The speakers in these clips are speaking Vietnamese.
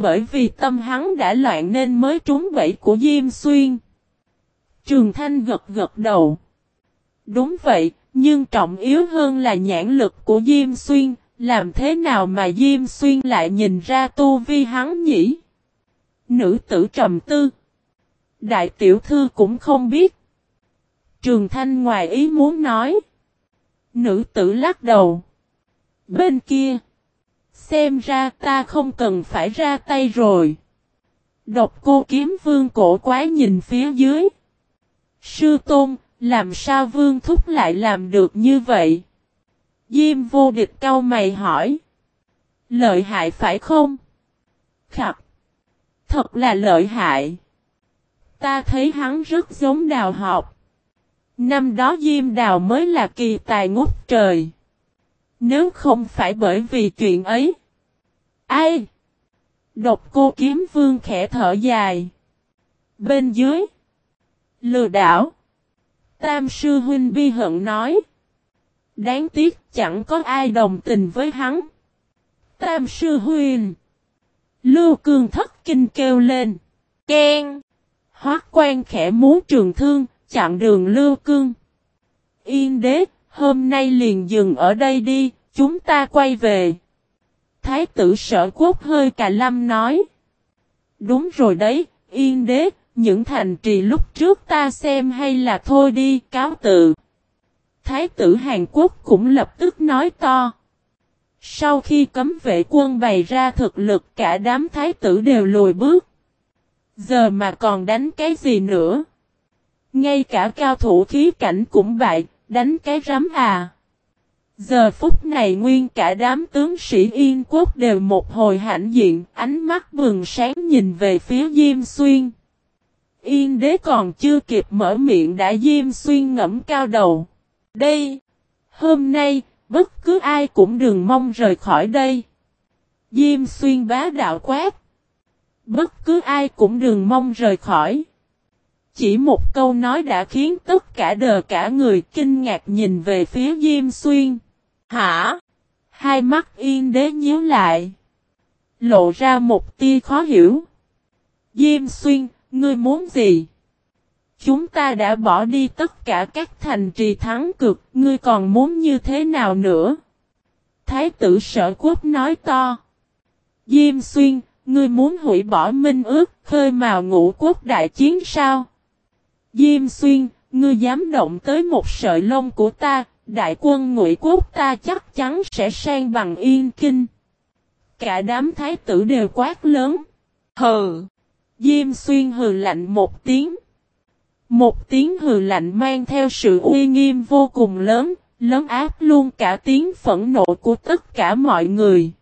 Bởi vì tâm hắn đã loạn nên mới trúng bẫy của Diêm Xuyên. Trường Thanh gật gật đầu. Đúng vậy, nhưng trọng yếu hơn là nhãn lực của Diêm Xuyên, làm thế nào mà Diêm Xuyên lại nhìn ra tu vi hắn nhỉ? Nữ tử trầm tư. Đại tiểu thư cũng không biết. Trường Thanh ngoài ý muốn nói. Nữ tử lắc đầu. Bên kia. Xem ra ta không cần phải ra tay rồi. Độc cô kiếm vương cổ quái nhìn phía dưới. Sư tôn, làm sao vương thúc lại làm được như vậy? Diêm vô địch cau mày hỏi. Lợi hại phải không? Khập. Thật là lợi hại. Ta thấy hắn rất giống đào học. Năm đó Diêm Đào mới là kỳ tài ngút trời. Nếu không phải bởi vì chuyện ấy. Ai? Độc cô kiếm vương khẽ thở dài. Bên dưới. Lừa đảo. Tam sư huynh bi hận nói. Đáng tiếc chẳng có ai đồng tình với hắn. Tam sư huynh. Lưu cương thất kinh kêu lên. Ken. Hoác quan khẽ muốn trường thương, chặn đường lưu cương. Yên đế, hôm nay liền dừng ở đây đi, chúng ta quay về. Thái tử sở quốc hơi cà lâm nói. Đúng rồi đấy, yên đế, những thành trì lúc trước ta xem hay là thôi đi, cáo tự. Thái tử Hàn Quốc cũng lập tức nói to. Sau khi cấm vệ quân bày ra thực lực cả đám thái tử đều lùi bước. Giờ mà còn đánh cái gì nữa? Ngay cả cao thủ khí cảnh cũng bại, đánh cái rắm à. Giờ phút này nguyên cả đám tướng sĩ Yên Quốc đều một hồi hãnh diện, ánh mắt bừng sáng nhìn về phía Diêm Xuyên. Yên đế còn chưa kịp mở miệng đã Diêm Xuyên ngẫm cao đầu. Đây! Hôm nay, bất cứ ai cũng đừng mong rời khỏi đây. Diêm Xuyên bá đạo quát. Bất cứ ai cũng đừng mong rời khỏi. Chỉ một câu nói đã khiến tất cả đờ cả người kinh ngạc nhìn về phía Diêm Xuyên. Hả? Hai mắt yên đế nhíu lại. Lộ ra một tia khó hiểu. Diêm Xuyên, ngươi muốn gì? Chúng ta đã bỏ đi tất cả các thành trì thắng cực, ngươi còn muốn như thế nào nữa? Thái tử sở quốc nói to. Diêm Xuyên, ngươi muốn hủy bỏ minh ước, khơi mào ngũ quốc đại chiến sao? Diêm Xuyên, ngươi dám động tới một sợi lông của ta, đại quân ngụy quốc ta chắc chắn sẽ sang bằng yên kinh. Cả đám thái tử đều quát lớn. Hừ! Diêm Xuyên hừ lạnh một tiếng. Một tiếng hừ lạnh mang theo sự uy nghiêm vô cùng lớn, lớn áp luôn cả tiếng phẫn nộ của tất cả mọi người.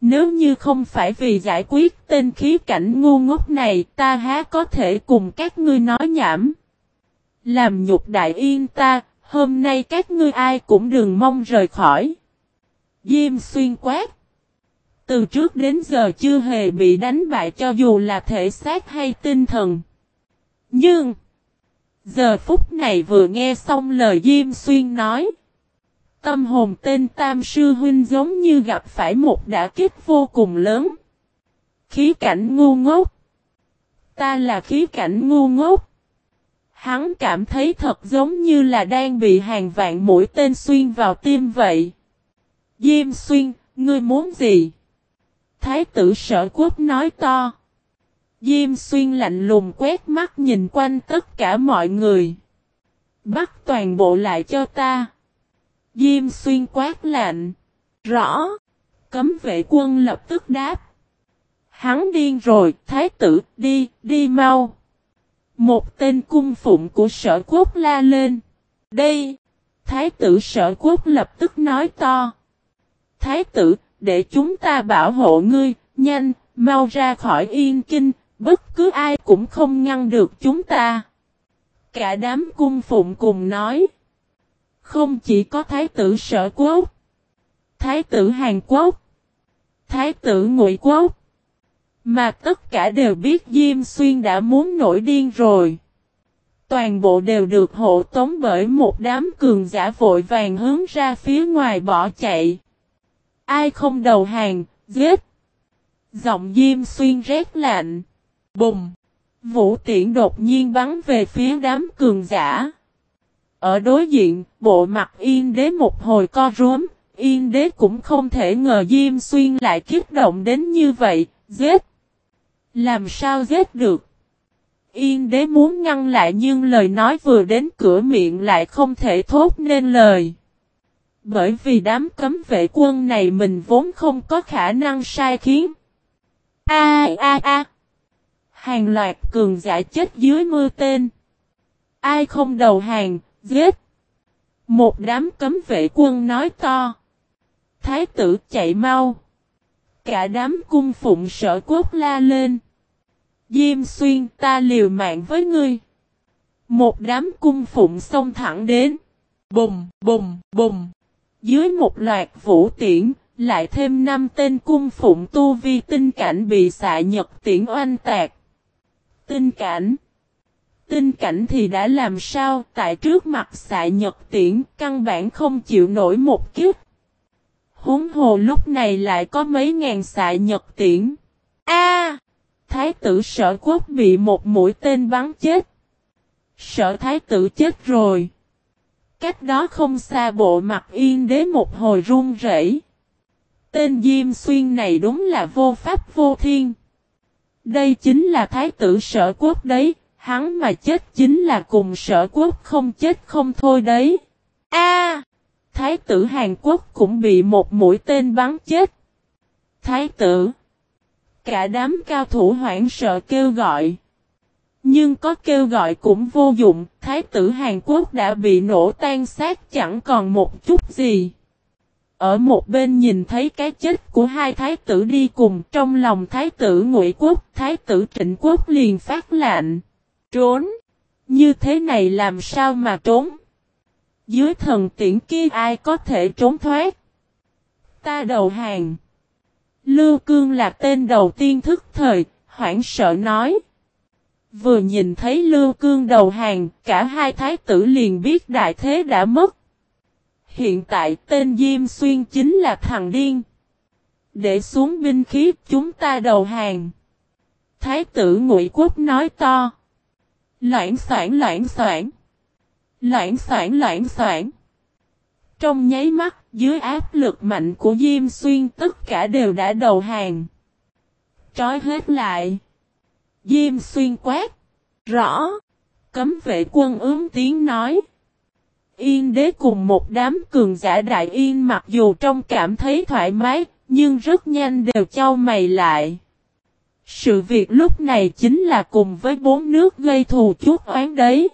Nếu như không phải vì giải quyết tên khí cảnh ngu ngốc này ta há có thể cùng các ngươi nói nhảm. Làm nhục đại yên ta, hôm nay các ngươi ai cũng đừng mong rời khỏi. Diêm xuyên quát. Từ trước đến giờ chưa hề bị đánh bại cho dù là thể xác hay tinh thần. Nhưng, giờ phút này vừa nghe xong lời Diêm Xuyên nói. Tâm hồn tên Tam Sư Huynh giống như gặp phải một đả kích vô cùng lớn. Khí cảnh ngu ngốc. Ta là khí cảnh ngu ngốc. Hắn cảm thấy thật giống như là đang bị hàng vạn mũi tên xuyên vào tim vậy. Diêm xuyên, ngươi muốn gì? Thái tử sở quốc nói to. Diêm xuyên lạnh lùng quét mắt nhìn quanh tất cả mọi người. Bắt toàn bộ lại cho ta. Diêm xuyên quát lạnh. Rõ. Cấm vệ quân lập tức đáp. Hắn điên rồi, thái tử, đi, đi mau. Một tên cung phụng của sở quốc la lên. Đây. Thái tử sở quốc lập tức nói to. Thái tử, để chúng ta bảo hộ ngươi, nhanh, mau ra khỏi yên kinh, bất cứ ai cũng không ngăn được chúng ta. Cả đám cung phụng cùng nói. Không chỉ có thái tử sở quốc, thái tử Hàn Quốc, thái tử Ngụy Quốc, mà tất cả đều biết Diêm Xuyên đã muốn nổi điên rồi. Toàn bộ đều được hộ tống bởi một đám cường giả vội vàng hướng ra phía ngoài bỏ chạy. Ai không đầu hàng, giết. Giọng Diêm Xuyên rét lạnh. Bùng! Vũ tiễn đột nhiên bắn về phía đám cường giả. Ở đối diện, bộ mặt yên đế một hồi co rúm, yên đế cũng không thể ngờ Diêm Xuyên lại kiếp động đến như vậy, giết. Làm sao giết được? Yên đế muốn ngăn lại nhưng lời nói vừa đến cửa miệng lại không thể thốt nên lời. Bởi vì đám cấm vệ quân này mình vốn không có khả năng sai khiến. A a a. Hàng loạt cường giả chết dưới mưa tên. Ai không đầu hàng, giết. Một đám cấm vệ quân nói to. Thái tử chạy mau. Cả đám cung phụng sở quốc la lên. Diêm xuyên ta liều mạng với ngươi. Một đám cung phụng xông thẳng đến. bùm bùm bùm Dưới một loạt vũ tiễn, lại thêm năm tên cung phụng tu vi tinh cảnh bị xạ nhật tiễn oanh tạc. Tinh cảnh Tinh cảnh thì đã làm sao tại trước mặt xạ nhật tiễn căn bản không chịu nổi một kiếp. Húng hồ lúc này lại có mấy ngàn xạ nhật tiễn. A Thái tử sở quốc bị một mũi tên bắn chết. Sở thái tử chết rồi. Cách đó không xa bộ mặt yên đế một hồi run rẩy. Tên Diêm Xuyên này đúng là vô pháp vô thiên. Đây chính là thái tử sở quốc đấy, hắn mà chết chính là cùng sở quốc không chết không thôi đấy. A, Thái tử Hàn Quốc cũng bị một mũi tên bắn chết. Thái tử Cả đám cao thủ hoảng sợ kêu gọi. Nhưng có kêu gọi cũng vô dụng, Thái tử Hàn Quốc đã bị nổ tan xác chẳng còn một chút gì. Ở một bên nhìn thấy cái chết của hai thái tử đi cùng trong lòng thái tử ngụy quốc, thái tử trịnh quốc liền phát lạnh. Trốn! Như thế này làm sao mà trốn? Dưới thần tiễn kia ai có thể trốn thoát? Ta đầu hàng. Lưu Cương là tên đầu tiên thức thời, hoảng sợ nói. Vừa nhìn thấy Lưu Cương đầu hàng, cả hai thái tử liền biết đại thế đã mất. Hiện tại tên Diêm Xuyên chính là thằng điên. Để xuống binh khí chúng ta đầu hàng. Thái tử Ngụy Quốc nói to. Loãng soảng loãng soảng. Loãng soảng loãng soảng. Trong nháy mắt, dưới áp lực mạnh của Diêm Xuyên tất cả đều đã đầu hàng. Trói hết lại. Diêm Xuyên quát. Rõ. Cấm vệ quân ướm tiếng nói. Yên đế cùng một đám cường giả đại yên mặc dù trong cảm thấy thoải mái, nhưng rất nhanh đều trao mày lại. Sự việc lúc này chính là cùng với bốn nước gây thù chuốc oán đấy.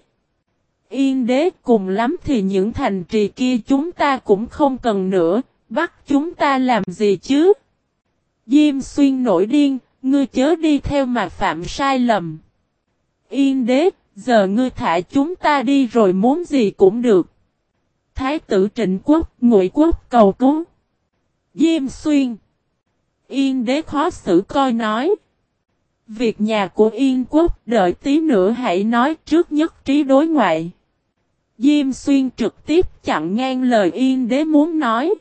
Yên đế cùng lắm thì những thành trì kia chúng ta cũng không cần nữa, bắt chúng ta làm gì chứ? Diêm xuyên nổi điên, ngươi chớ đi theo mà phạm sai lầm. Yên đế, giờ ngươi thả chúng ta đi rồi muốn gì cũng được. Thái tử trịnh quốc, ngụy quốc cầu cứu. Diêm xuyên. Yên đế khó xử coi nói. Việc nhà của Yên quốc đợi tí nữa hãy nói trước nhất trí đối ngoại. Diêm xuyên trực tiếp chặn ngang lời Yên đế muốn nói.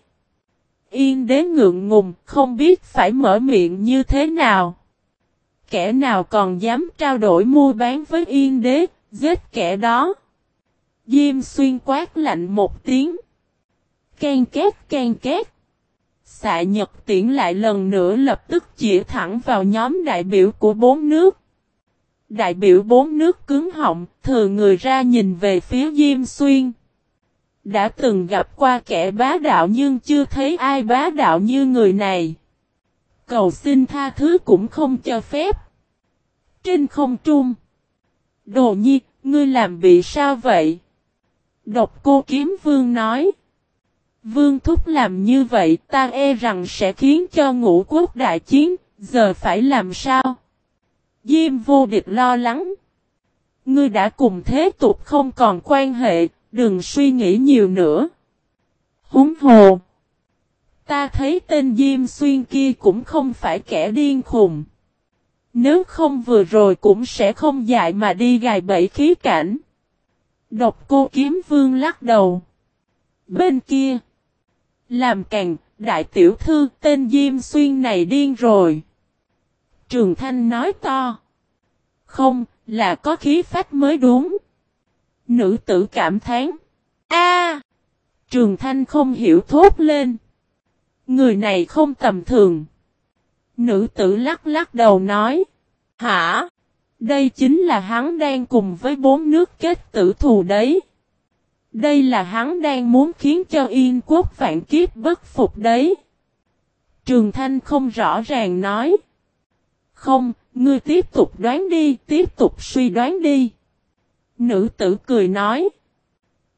Yên đế ngượng ngùng không biết phải mở miệng như thế nào. Kẻ nào còn dám trao đổi mua bán với Yên đế, giết kẻ đó. Diêm xuyên quát lạnh một tiếng. Ken két ken két. Xạ nhật tiễn lại lần nữa lập tức chỉ thẳng vào nhóm đại biểu của bốn nước. Đại biểu bốn nước cứng họng, thừa người ra nhìn về phía Diêm Xuyên. Đã từng gặp qua kẻ bá đạo nhưng chưa thấy ai bá đạo như người này. Cầu xin tha thứ cũng không cho phép. Trên không trung. Đồ nhi, ngươi làm bị sao vậy? Độc cô kiếm vương nói. Vương thúc làm như vậy ta e rằng sẽ khiến cho ngũ quốc đại chiến, giờ phải làm sao? Diêm vô địch lo lắng. Ngươi đã cùng thế tục không còn quan hệ, đừng suy nghĩ nhiều nữa. Húng hồ. Ta thấy tên Diêm Xuyên kia cũng không phải kẻ điên khùng. Nếu không vừa rồi cũng sẽ không dại mà đi gài bẫy khí cảnh. Độc cô kiếm vương lắc đầu. Bên kia. Làm càng, đại tiểu thư tên Diêm Xuyên này điên rồi. Trường Thanh nói to. Không, là có khí phách mới đúng. Nữ tử cảm thán. A! Trường Thanh không hiểu thốt lên. Người này không tầm thường. Nữ tử lắc lắc đầu nói. Hả? Đây chính là hắn đang cùng với bốn nước kết tử thù đấy. Đây là hắn đang muốn khiến cho Yên quốc vạn kiếp bất phục đấy. Trường Thanh không rõ ràng nói. Không, ngươi tiếp tục đoán đi, tiếp tục suy đoán đi. Nữ tử cười nói.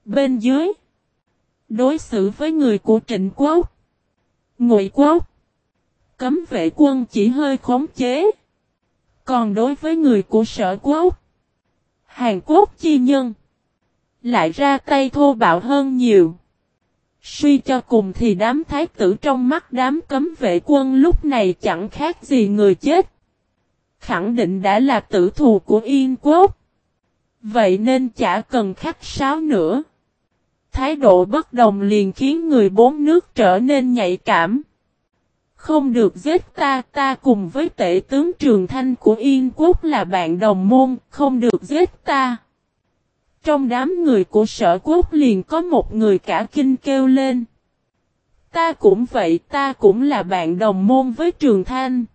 Bên dưới. Đối xử với người của trịnh quốc. Ngụy quốc. Cấm vệ quân chỉ hơi khống chế. Còn đối với người của sở quốc. Hàn Quốc chi nhân. Lại ra tay thô bạo hơn nhiều. Suy cho cùng thì đám thái tử trong mắt đám cấm vệ quân lúc này chẳng khác gì người chết. Khẳng định đã là tử thù của Yên Quốc. Vậy nên chả cần khách sáo nữa. Thái độ bất đồng liền khiến người bốn nước trở nên nhạy cảm. Không được giết ta, ta cùng với tể tướng Trường Thanh của Yên Quốc là bạn đồng môn, không được giết ta. Trong đám người của sở quốc liền có một người cả kinh kêu lên. Ta cũng vậy, ta cũng là bạn đồng môn với Trường Thanh.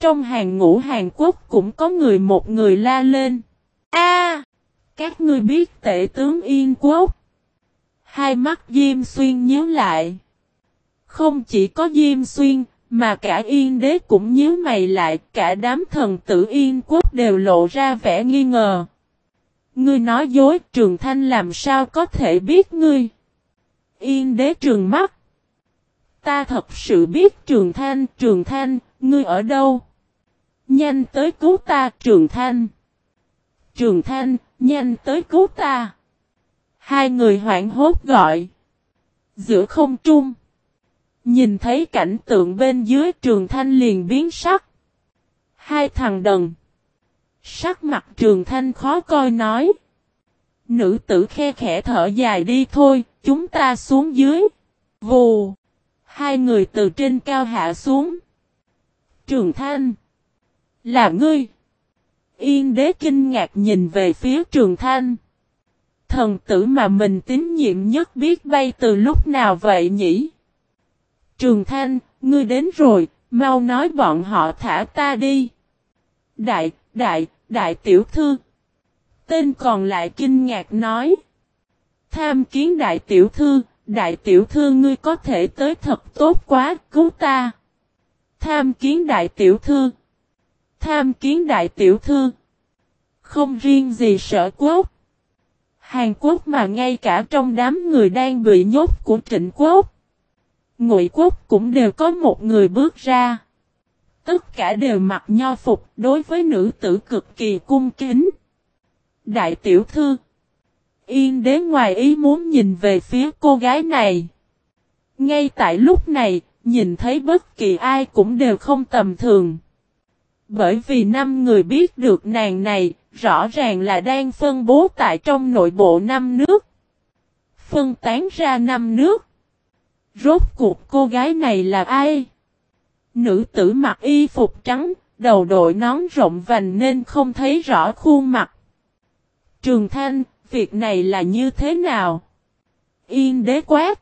Trong hàng ngũ Hàn Quốc cũng có người một người la lên. A, Các ngươi biết tể tướng Yên Quốc. Hai mắt Diêm Xuyên nhớ lại. Không chỉ có Diêm Xuyên, mà cả Yên Đế cũng nhớ mày lại, cả đám thần tử Yên Quốc đều lộ ra vẻ nghi ngờ. Ngươi nói dối, Trường Thanh làm sao có thể biết ngươi? Yên Đế trường mắt. Ta thật sự biết Trường Thanh, Trường Thanh, ngươi ở đâu? Nhanh tới cứu ta, Trường Thanh. Trường Thanh, nhanh tới cứu ta. Hai người hoảng hốt gọi. Giữa không trung. Nhìn thấy cảnh tượng bên dưới Trường Thanh liền biến sắc. Hai thằng đần. Sắc mặt Trường Thanh khó coi nói. Nữ tử khe khẽ thở dài đi thôi, chúng ta xuống dưới. Vù. Hai người từ trên cao hạ xuống. Trường Thanh. Là ngươi. Yên đế kinh ngạc nhìn về phía Trường Thanh. Thần tử mà mình tín nhiệm nhất biết bay từ lúc nào vậy nhỉ? Trường Thanh, ngươi đến rồi, mau nói bọn họ thả ta đi. Đại, đại, đại tiểu thư. Tên còn lại kinh ngạc nói. Tham kiến đại tiểu thư, đại tiểu thư ngươi có thể tới thật tốt quá, cứu ta. Tham kiến đại tiểu thư. Tham kiến đại tiểu thư. Không riêng gì sở quốc. Hàn Quốc mà ngay cả trong đám người đang bị nhốt của trịnh quốc. Ngụy quốc cũng đều có một người bước ra. Tất cả đều mặc nho phục đối với nữ tử cực kỳ cung kính. Đại tiểu thư. Yên đế ngoài ý muốn nhìn về phía cô gái này. Ngay tại lúc này, nhìn thấy bất kỳ ai cũng đều không tầm thường. Bởi vì năm người biết được nàng này, rõ ràng là đang phân bố tại trong nội bộ năm nước. Phân tán ra năm nước. Rốt cuộc cô gái này là ai? Nữ tử mặc y phục trắng, đầu đội nón rộng vành nên không thấy rõ khuôn mặt. Trường Thanh, việc này là như thế nào? Yên đế quát.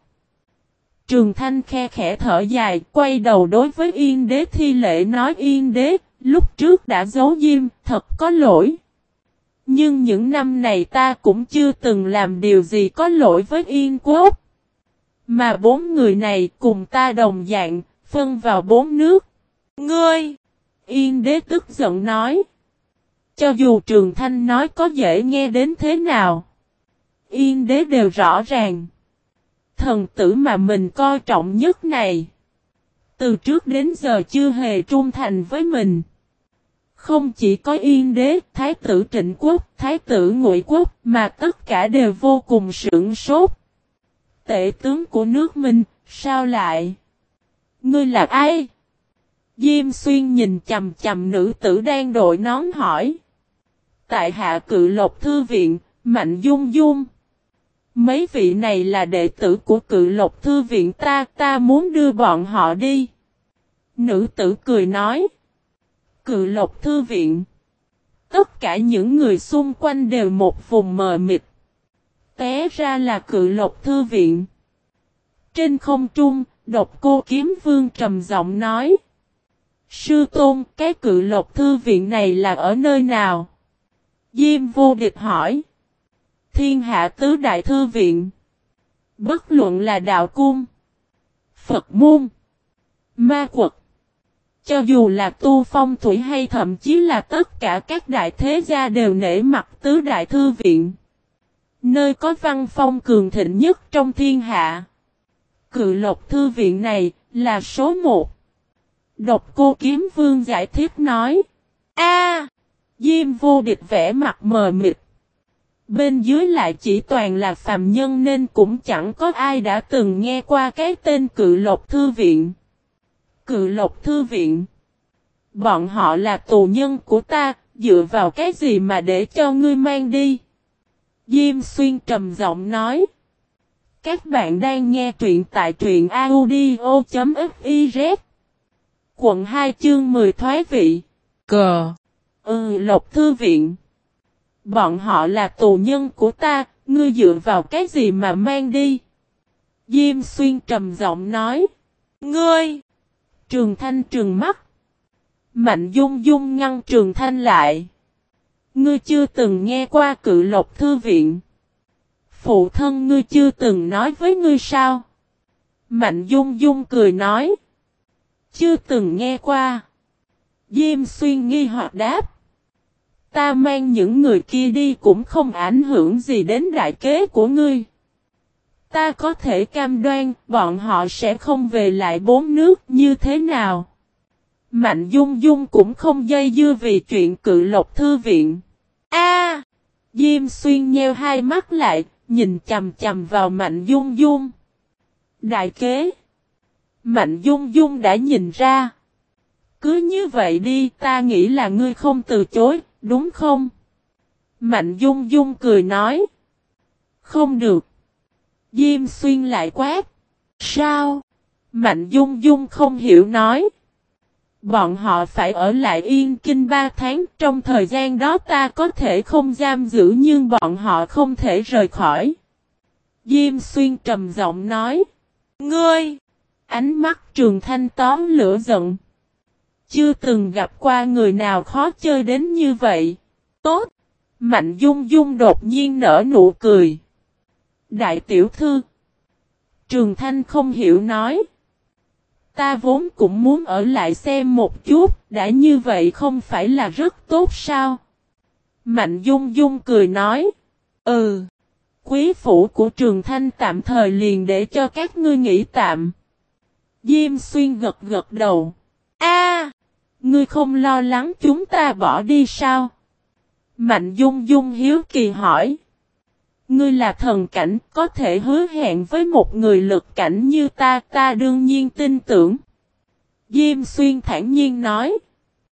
Trường Thanh khe khẽ thở dài, quay đầu đối với Yên đế thi lễ nói Yên đế, lúc trước đã giấu diêm, thật có lỗi. Nhưng những năm này ta cũng chưa từng làm điều gì có lỗi với Yên Quốc. Mà bốn người này cùng ta đồng dạng, phân vào bốn nước. Ngươi! Yên đế tức giận nói. Cho dù Trường Thanh nói có dễ nghe đến thế nào. Yên đế đều rõ ràng. Thần tử mà mình coi trọng nhất này. Từ trước đến giờ chưa hề trung thành với mình. Không chỉ có yên đế, thái tử trịnh quốc, thái tử ngụy quốc, mà tất cả đều vô cùng sưởng sốt. Tệ tướng của nước mình, sao lại? Ngươi là ai? Diêm xuyên nhìn chầm chầm nữ tử đang đội nón hỏi. Tại hạ cự lộc thư viện, mạnh dung dung. Mấy vị này là đệ tử của cự lộc thư viện ta, ta muốn đưa bọn họ đi. Nữ tử cười nói. Cự lộc thư viện. Tất cả những người xung quanh đều một vùng mờ mịt. Té ra là cự lộc thư viện. Trên không trung, độc cô kiếm vương trầm giọng nói. Sư tôn, cái cự lộc thư viện này là ở nơi nào? Diêm vô địch hỏi. Thiên hạ tứ đại thư viện. Bất luận là đạo cung. Phật môn. Ma quật. Cho dù là tu phong thủy hay thậm chí là tất cả các đại thế gia đều nể mặt tứ đại thư viện. Nơi có văn phong cường thịnh nhất trong thiên hạ. Cự lộc thư viện này là số một. Độc cô kiếm vương giải thích nói. A, Diêm vô địch vẽ mặt mờ mịt. Bên dưới lại chỉ toàn là phàm nhân nên cũng chẳng có ai đã từng nghe qua cái tên cự lộc thư viện. Cự lộc thư viện. Bọn họ là tù nhân của ta, dựa vào cái gì mà để cho ngươi mang đi? Diêm xuyên trầm giọng nói. Các bạn đang nghe truyện tại truyện audio.fiz. Quận 2 chương 10 thoái vị. Cờ. Ừ lộc thư viện. Bọn họ là tù nhân của ta, ngươi dựa vào cái gì mà mang đi? Diêm xuyên trầm giọng nói. Ngươi! Trường Thanh trường mắt. Mạnh dung dung ngăn Trường Thanh lại. Ngươi chưa từng nghe qua cự lộc thư viện. Phụ thân ngươi chưa từng nói với ngươi sao? Mạnh dung dung cười nói. Chưa từng nghe qua. Diêm xuyên nghi hoặc đáp. Ta mang những người kia đi cũng không ảnh hưởng gì đến đại kế của ngươi. Ta có thể cam đoan bọn họ sẽ không về lại bốn nước như thế nào. Mạnh Dung Dung cũng không dây dưa vì chuyện cự lộc thư viện. A, Diêm Xuyên nheo hai mắt lại, nhìn chầm chầm vào Mạnh Dung Dung. Đại kế. Mạnh Dung Dung đã nhìn ra. Cứ như vậy đi, ta nghĩ là ngươi không từ chối, đúng không? Mạnh Dung Dung cười nói. Không được. Diêm Xuyên lại quát. Sao? Mạnh Dung Dung không hiểu nói. Bọn họ phải ở lại Yên Kinh 3 tháng, trong thời gian đó ta có thể không giam giữ nhưng bọn họ không thể rời khỏi. Diêm Xuyên trầm giọng nói. Ngươi! Ánh mắt trường thanh tóm lửa giận. Chưa từng gặp qua người nào khó chơi đến như vậy. Tốt! Mạnh Dung Dung đột nhiên nở nụ cười. Đại tiểu thư! Trường Thanh không hiểu nói. Ta vốn cũng muốn ở lại xem một chút, đã như vậy không phải là rất tốt sao? Mạnh Dung Dung cười nói. Ừ. Quý phủ của Trường Thanh tạm thời liền để cho các ngươi nghỉ tạm. Diêm Xuyên gật gật đầu. A, Ngươi không lo lắng chúng ta bỏ đi sao? Mạnh Dung Dung hiếu kỳ hỏi. Ngươi là thần cảnh, có thể hứa hẹn với một người lực cảnh như ta, ta đương nhiên tin tưởng. Diêm xuyên thản nhiên nói.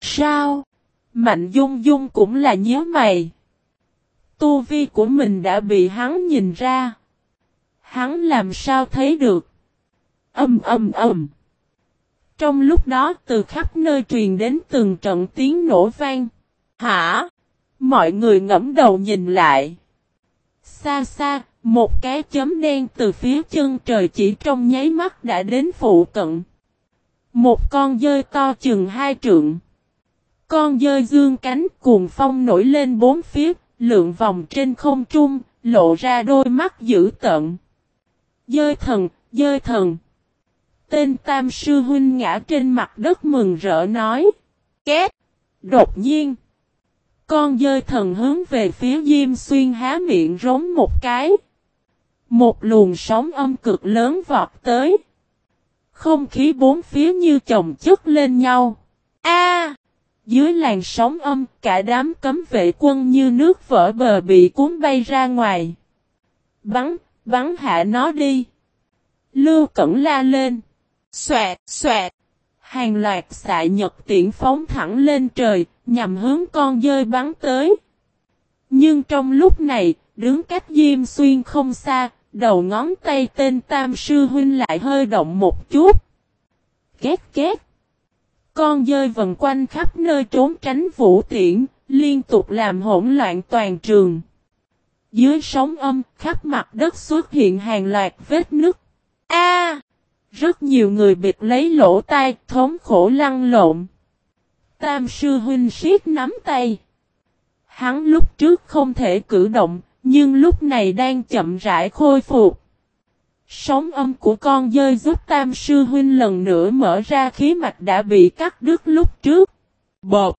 Sao? Mạnh dung dung cũng là nhớ mày. Tu vi của mình đã bị hắn nhìn ra. Hắn làm sao thấy được? Âm âm âm. Trong lúc đó từ khắp nơi truyền đến từng trận tiếng nổ vang. Hả? Mọi người ngẫm đầu nhìn lại. Xa xa, một cái chấm đen từ phía chân trời chỉ trong nháy mắt đã đến phụ cận. Một con dơi to chừng hai trượng. Con dơi dương cánh cuồng phong nổi lên bốn phía, lượn vòng trên không trung, lộ ra đôi mắt dữ tợn. Dơi thần, dơi thần. Tên tam sư huynh ngã trên mặt đất mừng rỡ nói. Két. Đột nhiên. Con dơi thần hướng về phía Diêm Xuyên há miệng rống một cái. Một luồng sóng âm cực lớn vọt tới. Không khí bốn phía như chồng chất lên nhau. A! dưới làn sóng âm, cả đám cấm vệ quân như nước vỡ bờ bị cuốn bay ra ngoài. Bắn, bắn hạ nó đi. Lưu Cẩn la lên. Xoẹt, xoẹt. Hàng loạt xạ nhật tiễn phóng thẳng lên trời, nhằm hướng con dơi bắn tới. Nhưng trong lúc này, đứng cách Diêm Xuyên không xa, đầu ngón tay tên Tam Sư Huynh lại hơi động một chút. Két két. Con dơi vần quanh khắp nơi trốn tránh vũ tiễn, liên tục làm hỗn loạn toàn trường. Dưới sóng âm, khắp mặt đất xuất hiện hàng loạt vết nứt. A! rất nhiều người bịt lấy lỗ tai, thống khổ lăn lộn. Tam sư huynh siết nắm tay. Hắn lúc trước không thể cử động, nhưng lúc này đang chậm rãi khôi phục. Sóng âm của con dơi giúp tam sư huynh lần nữa mở ra khí mạch đã bị cắt đứt lúc trước. Bột!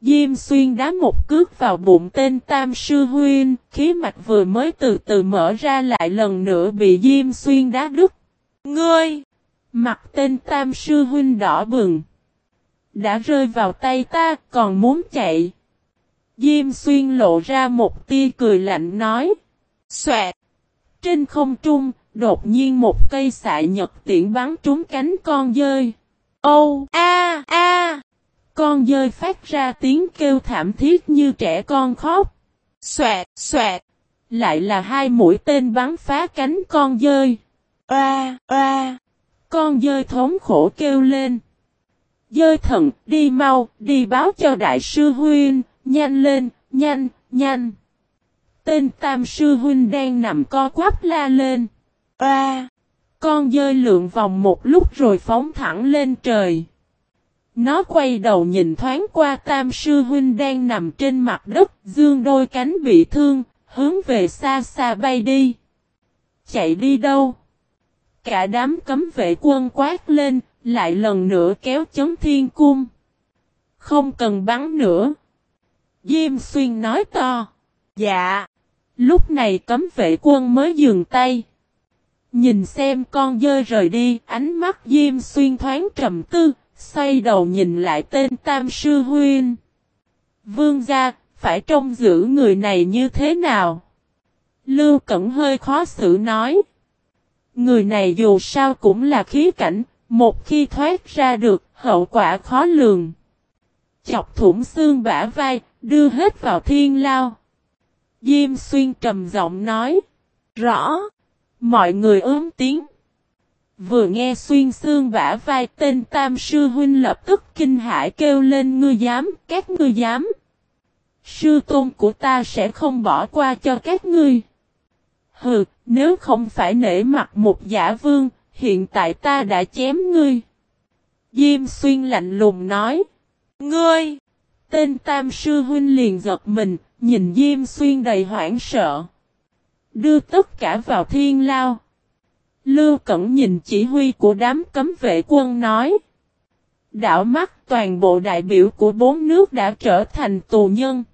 Diêm xuyên đá một cước vào bụng tên tam sư huynh, khí mạch vừa mới từ từ mở ra lại lần nữa bị Diêm xuyên đá đứt. Ngươi! Mặt tên tam sư huynh đỏ bừng. Đã rơi vào tay ta còn muốn chạy. Diêm xuyên lộ ra một tia cười lạnh nói. Xoẹt! Trên không trung, đột nhiên một cây xạ nhật tiện bắn trúng cánh con dơi. Ô! A! A! Con dơi phát ra tiếng kêu thảm thiết như trẻ con khóc. Xoẹt! Xoẹt! Lại là hai mũi tên bắn phá cánh con dơi. Oa! Oa! Con dơi thống khổ kêu lên. Dơi thần, đi mau, đi báo cho đại sư huynh, nhanh lên, nhanh, nhanh. Tên tam sư huynh đang nằm co quắp la lên. A! con dơi lượn vòng một lúc rồi phóng thẳng lên trời. Nó quay đầu nhìn thoáng qua tam sư huynh đang nằm trên mặt đất, dương đôi cánh bị thương, hướng về xa xa bay đi. Chạy đi đâu? Cả đám cấm vệ quân quát lên, lại lần nữa kéo chấn thiên cung. Không cần bắn nữa. Diêm xuyên nói to. Dạ. Lúc này cấm vệ quân mới dừng tay. Nhìn xem con dơ rời đi, ánh mắt Diêm xuyên thoáng trầm tư, xoay đầu nhìn lại tên Tam Sư Huyên. Vương gia, phải trông giữ người này như thế nào? Lưu Cẩn hơi khó xử nói. Người này dù sao cũng là khí cảnh, một khi thoát ra được, hậu quả khó lường. Chọc thủng xương bả vai, đưa hết vào thiên lao. Diêm xuyên trầm giọng nói. Rõ. Mọi người ướm tiếng. Vừa nghe xuyên xương bả vai tên tam sư huynh lập tức kinh hãi kêu lên ngươi dám, các ngươi dám. Sư tôn của ta sẽ không bỏ qua cho các ngươi. Hừ, nếu không phải nể mặt một giả vương, hiện tại ta đã chém ngươi. Diêm xuyên lạnh lùng nói. Ngươi! Tên tam sư huynh liền giật mình, nhìn Diêm xuyên đầy hoảng sợ. Đưa tất cả vào thiên lao. Lưu Cẩn nhìn chỉ huy của đám cấm vệ quân nói. Đảo mắt toàn bộ đại biểu của bốn nước đã trở thành tù nhân.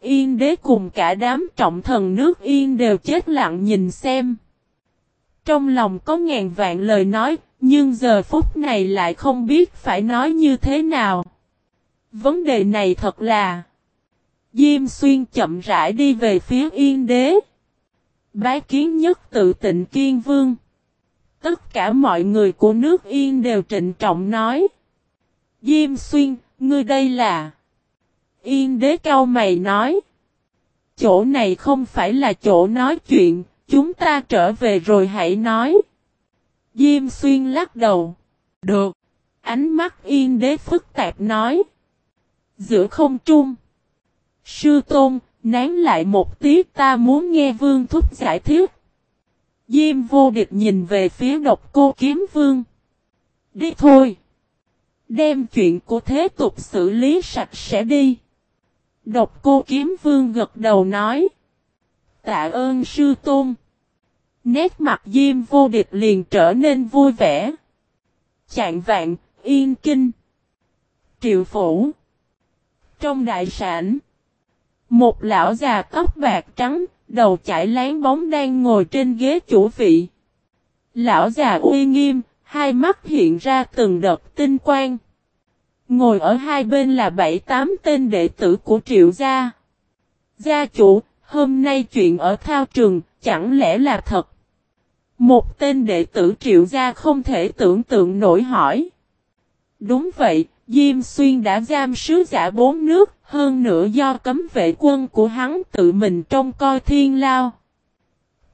Yên đế cùng cả đám trọng thần nước yên đều chết lặng nhìn xem. Trong lòng có ngàn vạn lời nói, nhưng giờ phút này lại không biết phải nói như thế nào. Vấn đề này thật là Diêm xuyên chậm rãi đi về phía yên đế. Bái kiến nhất tự tịnh kiên vương. Tất cả mọi người của nước yên đều trịnh trọng nói. Diêm xuyên, ngươi đây là... Yên đế cao mày nói. Chỗ này không phải là chỗ nói chuyện, chúng ta trở về rồi hãy nói. Diêm xuyên lắc đầu. Được. Ánh mắt yên đế phức tạp nói. Giữa không trung. Sư tôn, nán lại một tí ta muốn nghe vương thúc giải thích. Diêm vô địch nhìn về phía độc cô kiếm vương. Đi thôi. Đem chuyện của thế tục xử lý sạch sẽ đi. Độc cô kiếm vương gật đầu nói. Tạ ơn sư tôn. Nét mặt diêm vô địch liền trở nên vui vẻ. Chạng vạn, yên kinh. Triệu phủ. Trong đại sản. Một lão già tóc bạc trắng, đầu chải láng bóng đang ngồi trên ghế chủ vị. Lão già uy nghiêm, hai mắt hiện ra từng đợt tinh quang. Ngồi ở hai bên là bảy tám tên đệ tử của triệu gia. Gia chủ, hôm nay chuyện ở thao trường, chẳng lẽ là thật? Một tên đệ tử triệu gia không thể tưởng tượng nổi hỏi. Đúng vậy, Diêm Xuyên đã giam sứ giả bốn nước, hơn nữa do cấm vệ quân của hắn tự mình trông coi thiên lao.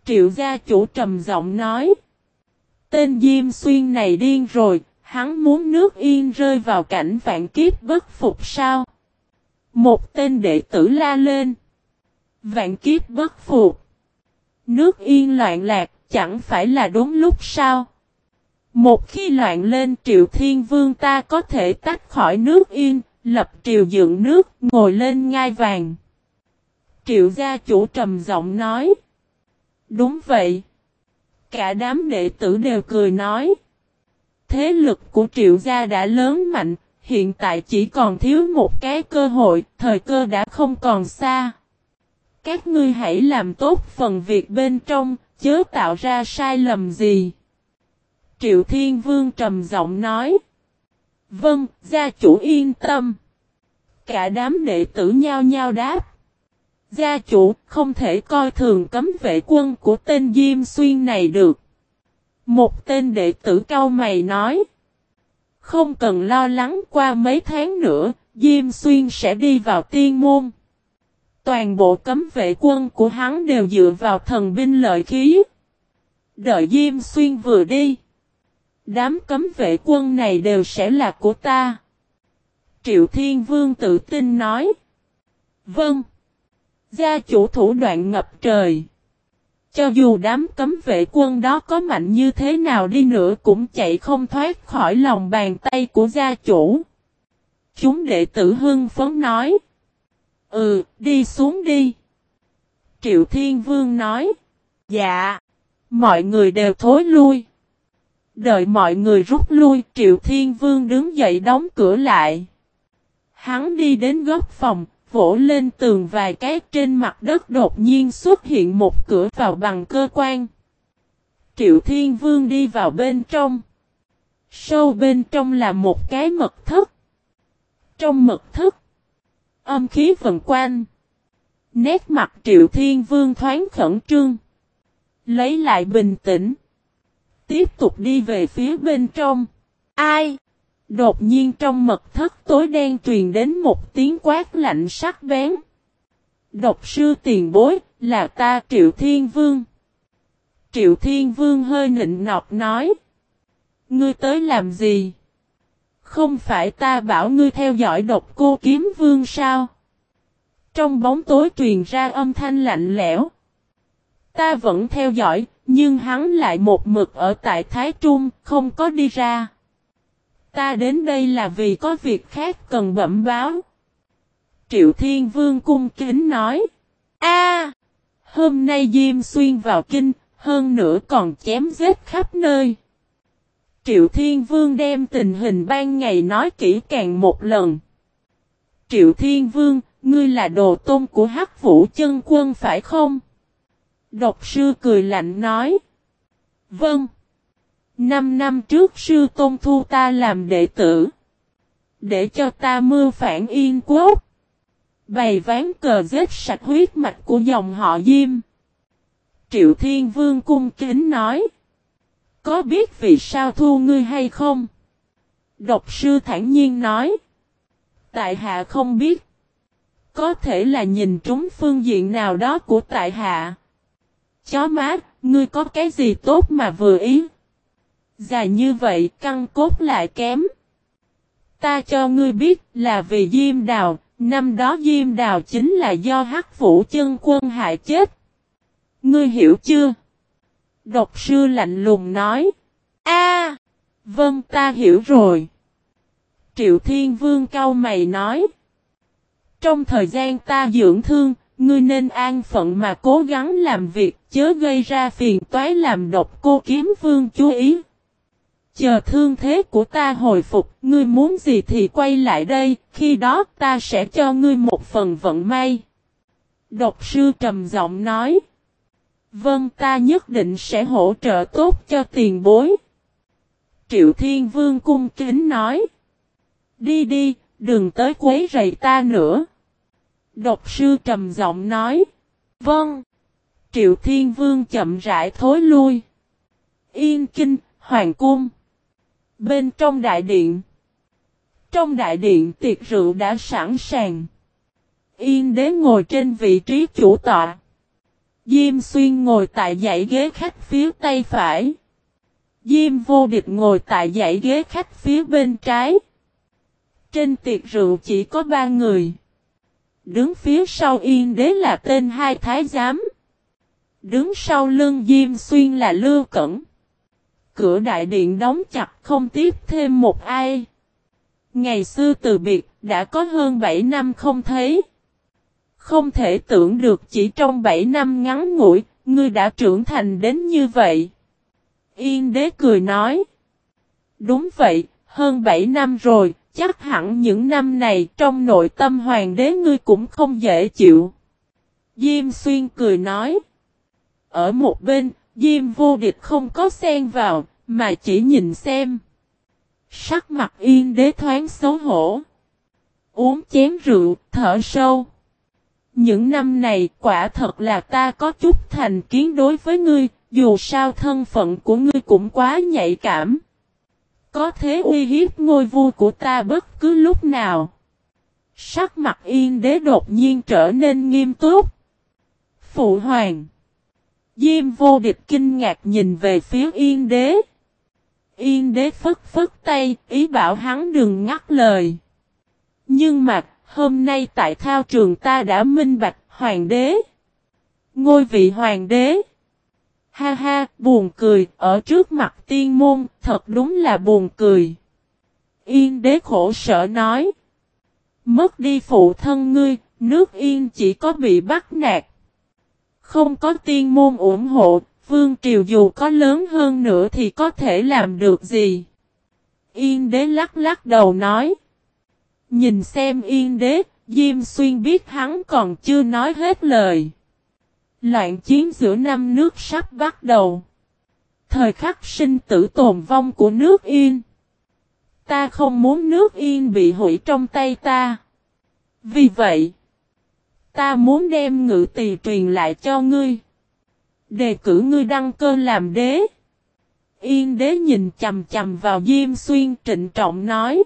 Triệu gia chủ trầm giọng nói. Tên Diêm Xuyên này điên rồi, Hắn muốn nước yên rơi vào cảnh vạn kiếp bất phục sao? Một tên đệ tử la lên. Vạn kiếp bất phục. Nước yên loạn lạc chẳng phải là đúng lúc sao? Một khi loạn lên triệu thiên vương ta có thể tách khỏi nước yên, lập triều dựng nước, ngồi lên ngai vàng. Triệu gia chủ trầm giọng nói. Đúng vậy. Cả đám đệ tử đều cười nói. Thế lực của triệu gia đã lớn mạnh, hiện tại chỉ còn thiếu một cái cơ hội, thời cơ đã không còn xa. Các ngươi hãy làm tốt phần việc bên trong, chớ tạo ra sai lầm gì. Triệu Thiên Vương trầm giọng nói. Vâng, gia chủ yên tâm. Cả đám đệ tử nhao nhao đáp. Gia chủ không thể coi thường cấm vệ quân của tên Diêm Xuyên này được. Một tên đệ tử cao mày nói. Không cần lo lắng qua mấy tháng nữa, Diêm Xuyên sẽ đi vào tiên môn. Toàn bộ cấm vệ quân của hắn đều dựa vào thần binh lợi khí. Đợi Diêm Xuyên vừa đi. Đám cấm vệ quân này đều sẽ là của ta. Triệu Thiên Vương tự tin nói. Vâng. Gia chủ thủ đoạn ngập trời. Cho dù đám cấm vệ quân đó có mạnh như thế nào đi nữa cũng chạy không thoát khỏi lòng bàn tay của gia chủ. Chúng đệ tử hưng phấn nói. Ừ, đi xuống đi. Triệu Thiên Vương nói. Dạ. Mọi người đều thối lui. Đợi mọi người rút lui, Triệu Thiên Vương đứng dậy đóng cửa lại. Hắn đi đến góc phòng, vỗ lên tường vài cái trên mặt đất đột nhiên xuất hiện một cửa vào bằng cơ quan. Triệu Thiên Vương đi vào bên trong. Sâu bên trong là một cái mật thất. Trong mật thất, âm khí vần quanh. Nét mặt Triệu Thiên Vương thoáng khẩn trương. Lấy lại bình tĩnh. Tiếp tục đi về phía bên trong. Ai? Đột nhiên trong mật thất tối đen truyền đến một tiếng quát lạnh sắc bén. Độc sư tiền bối, là ta Triệu Thiên Vương. Triệu Thiên Vương hơi nịnh nọt nói. Ngươi tới làm gì? Không phải ta bảo ngươi theo dõi độc cô kiếm vương sao? Trong bóng tối truyền ra âm thanh lạnh lẽo. Ta vẫn theo dõi, nhưng hắn lại một mực ở tại Thái Trung, không có đi ra. Ta đến đây là vì có việc khác cần bẩm báo. Triệu Thiên Vương cung kính nói. A, Hôm nay Diêm Xuyên vào kinh, hơn nữa còn chém giết khắp nơi. Triệu Thiên Vương đem tình hình ban ngày nói kỹ càng một lần. Triệu Thiên Vương, ngươi là đồ tôn của Hắc Vũ chân quân phải không? Độc sư cười lạnh nói. Vâng. Năm năm trước sư tôn thu ta làm đệ tử. Để cho ta mưa phản yên quốc. Bày ván cờ giết sạch huyết mạch của dòng họ Diêm. Triệu Thiên Vương cung kính nói. Có biết vì sao thu ngươi hay không? Độc sư thản nhiên nói. Tại hạ không biết. Có thể là nhìn trúng phương diện nào đó của tại hạ. Chó má, ngươi có cái gì tốt mà vừa ý? Dài như vậy, căng cốt lại kém. Ta cho ngươi biết là vì Diêm Đào, năm đó Diêm Đào chính là do Hắc Vũ chân quân hại chết. Ngươi hiểu chưa? Độc sư lạnh lùng nói. A, vâng ta hiểu rồi. Triệu Thiên Vương cao mày nói. Trong thời gian ta dưỡng thương, ngươi nên an phận mà cố gắng làm việc, chớ gây ra phiền toái làm độc cô kiếm vương chú ý. Chờ thương thế của ta hồi phục, ngươi muốn gì thì quay lại đây, khi đó ta sẽ cho ngươi một phần vận may. Độc sư trầm giọng nói. Vâng ta nhất định sẽ hỗ trợ tốt cho tiền bối. Triệu Thiên Vương cung kính nói. Đi đi, đừng tới quấy rầy ta nữa. Độc sư trầm giọng nói. Vâng. Triệu Thiên Vương chậm rãi thối lui. Yên kinh, Hoàng cung. Bên trong đại điện. Trong đại điện tiệc rượu đã sẵn sàng. Yên đế ngồi trên vị trí chủ tọa. Diêm xuyên ngồi tại dãy ghế khách phía tay phải. Diêm vô địch ngồi tại dãy ghế khách phía bên trái. Trên tiệc rượu chỉ có ba người. Đứng phía sau yên đế là tên hai thái giám. Đứng sau lưng Diêm Xuyên là Lưu Cẩn. Cửa đại điện đóng chặt không tiếp thêm một ai. Ngày xưa từ biệt, đã có hơn 7 năm không thấy. Không thể tưởng được chỉ trong 7 năm ngắn ngủi, ngươi đã trưởng thành đến như vậy. Yên đế cười nói. Đúng vậy, hơn 7 năm rồi, chắc hẳn những năm này trong nội tâm hoàng đế ngươi cũng không dễ chịu. Diêm xuyên cười nói. Ở một bên, Diêm vô địch không có xen vào, mà chỉ nhìn xem. Sắc mặt yên đế thoáng xấu hổ. Uống chén rượu, thở sâu. Những năm này quả thật là ta có chút thành kiến đối với ngươi, dù sao thân phận của ngươi cũng quá nhạy cảm. Có thế uy hiếp ngôi vua của ta bất cứ lúc nào. Sắc mặt yên đế đột nhiên trở nên nghiêm túc. Phụ hoàng. Diêm vô địch kinh ngạc nhìn về phía yên đế. Yên đế phất phất tay, ý bảo hắn đừng ngắt lời. Nhưng mà, hôm nay tại thao trường ta đã minh bạch hoàng đế. Ngôi vị hoàng đế. Ha ha, buồn cười, ở trước mặt tiên môn, thật đúng là buồn cười. Yên đế khổ sở nói. Mất đi phụ thân ngươi, nước yên chỉ có bị bắt nạt. Không có tiên môn ủng hộ, vương triều dù có lớn hơn nữa thì có thể làm được gì. Yên đế lắc lắc đầu nói. Nhìn xem yên đế, Diêm Xuyên biết hắn còn chưa nói hết lời. Loạn chiến giữa năm nước sắp bắt đầu. Thời khắc sinh tử tồn vong của nước yên. Ta không muốn nước yên bị hủy trong tay ta. Vì vậy, ta muốn đem ngự tỳ truyền lại cho ngươi. Đề cử ngươi đăng cơ làm đế. Yên đế nhìn chầm chầm vào Diêm Xuyên trịnh trọng nói.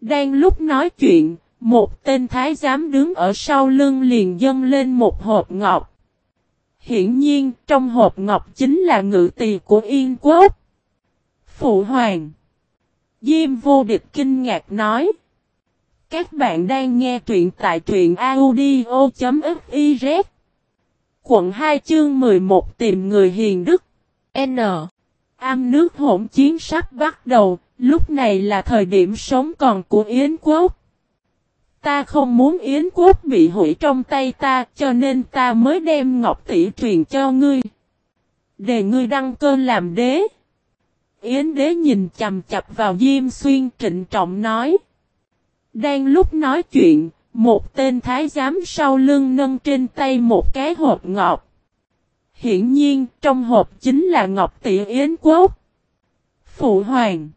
Đang lúc nói chuyện, một tên thái giám đứng ở sau lưng liền dâng lên một hộp ngọc. Hiển nhiên, trong hộp ngọc chính là ngự tỳ của Yên Quốc. Phụ Hoàng Diêm vô địch kinh ngạc nói. Các bạn đang nghe truyện tại truyện audio.fiz Quận 2 chương 11 tìm người hiền đức. N. Am nước hỗn chiến sắp bắt đầu, lúc này là thời điểm sống còn của Yến Quốc. Ta không muốn Yến Quốc bị hủy trong tay ta, cho nên ta mới đem Ngọc Tỷ truyền cho ngươi. Để ngươi đăng cơn làm đế. Yến đế nhìn chầm chập vào Diêm Xuyên trịnh trọng nói. Đang lúc nói chuyện, một tên thái giám sau lưng nâng trên tay một cái hộp ngọc. Hiển nhiên, trong hộp chính là ngọc tỷ Yến Quốc. Phụ hoàng.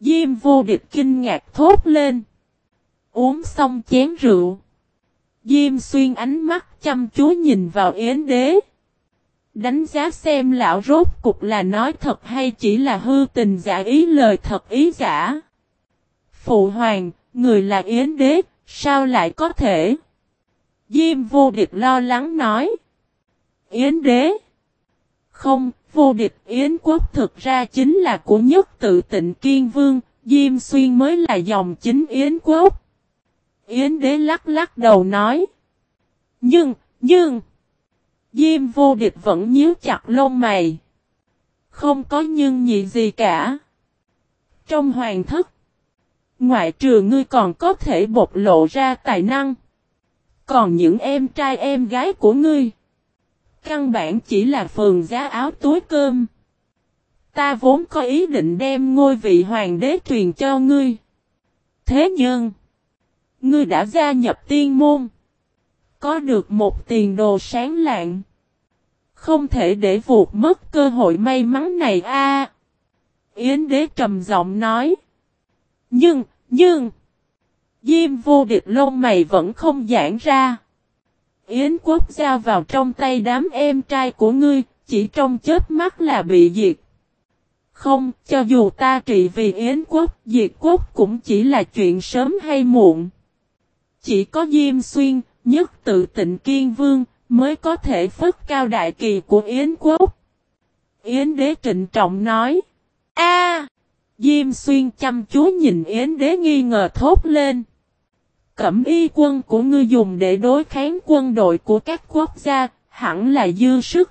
Diêm vô địch kinh ngạc thốt lên. Uống xong chén rượu. Diêm xuyên ánh mắt chăm chú nhìn vào Yến đế. Đánh giá xem lão rốt cục là nói thật hay chỉ là hư tình giả ý lời thật ý giả. Phụ hoàng, người là Yến đế, sao lại có thể? Diêm vô địch lo lắng nói. Yến đế. Không, vô địch Yến quốc thực ra chính là của nhất tự tịnh kiên vương, Diêm xuyên mới là dòng chính Yến quốc. Yến đế lắc lắc đầu nói. Nhưng, nhưng, Diêm vô địch vẫn nhíu chặt lông mày. Không có nhưng nhị gì cả. Trong hoàng thất, ngoại trừ ngươi còn có thể bộc lộ ra tài năng. Còn những em trai em gái của ngươi, căn bản chỉ là phường giá áo túi cơm. Ta vốn có ý định đem ngôi vị hoàng đế truyền cho ngươi. Thế nhưng, Ngươi đã gia nhập tiên môn. Có được một tiền đồ sáng lạng. Không thể để vụt mất cơ hội may mắn này a. Yến đế trầm giọng nói. Nhưng, nhưng. Diêm vô địch lông mày vẫn không giãn ra. Yến quốc giao vào trong tay đám em trai của ngươi, chỉ trong chết mắt là bị diệt. Không, cho dù ta trị vì Yến quốc, diệt quốc cũng chỉ là chuyện sớm hay muộn chỉ có Diêm Xuyên, nhất tự tịnh Kiên Vương, mới có thể phất cao đại kỳ của Yến Quốc. Yến đế trịnh trọng nói. a Diêm xuyên chăm chú nhìn Yến đế nghi ngờ thốt lên. Cẩm y quân của ngươi dùng để đối kháng quân đội của các quốc gia, hẳn là dư sức.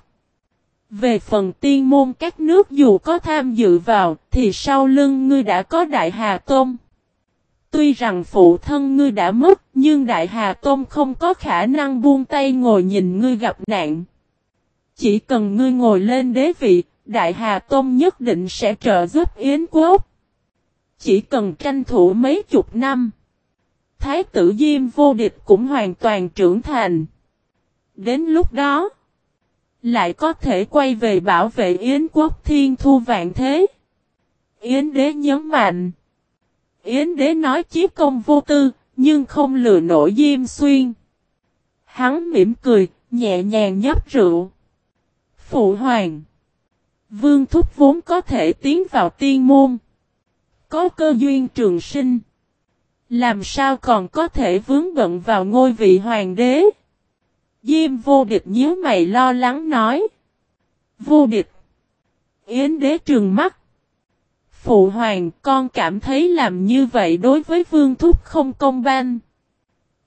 Về phần tiên môn các nước dù có tham dự vào, thì sau lưng ngươi đã có Đại Hà Tôn. Tuy rằng phụ thân ngươi đã mất, nhưng Đại Hà Tôn không có khả năng buông tay ngồi nhìn ngươi gặp nạn. Chỉ cần ngươi ngồi lên đế vị, Đại Hà Tôn nhất định sẽ trợ giúp Yến Quốc. Chỉ cần tranh thủ mấy chục năm. Thái tử Diêm vô địch cũng hoàn toàn trưởng thành. Đến lúc đó, lại có thể quay về bảo vệ Yến quốc thiên thu vạn thế. Yến đế nhấn mạnh. Yến đế nói chiếc công vô tư, nhưng không lừa nổi Diêm Xuyên. Hắn mỉm cười, nhẹ nhàng nhấp rượu. Phụ hoàng. Vương Thúc vốn có thể tiến vào tiên môn. Có cơ duyên trường sinh. Làm sao còn có thể vướng bận vào ngôi vị hoàng đế? Diêm vô địch nhíu mày lo lắng nói. Vô địch. Yến đế trừng mắt. Phụ hoàng con cảm thấy làm như vậy đối với vương thúc không công ban.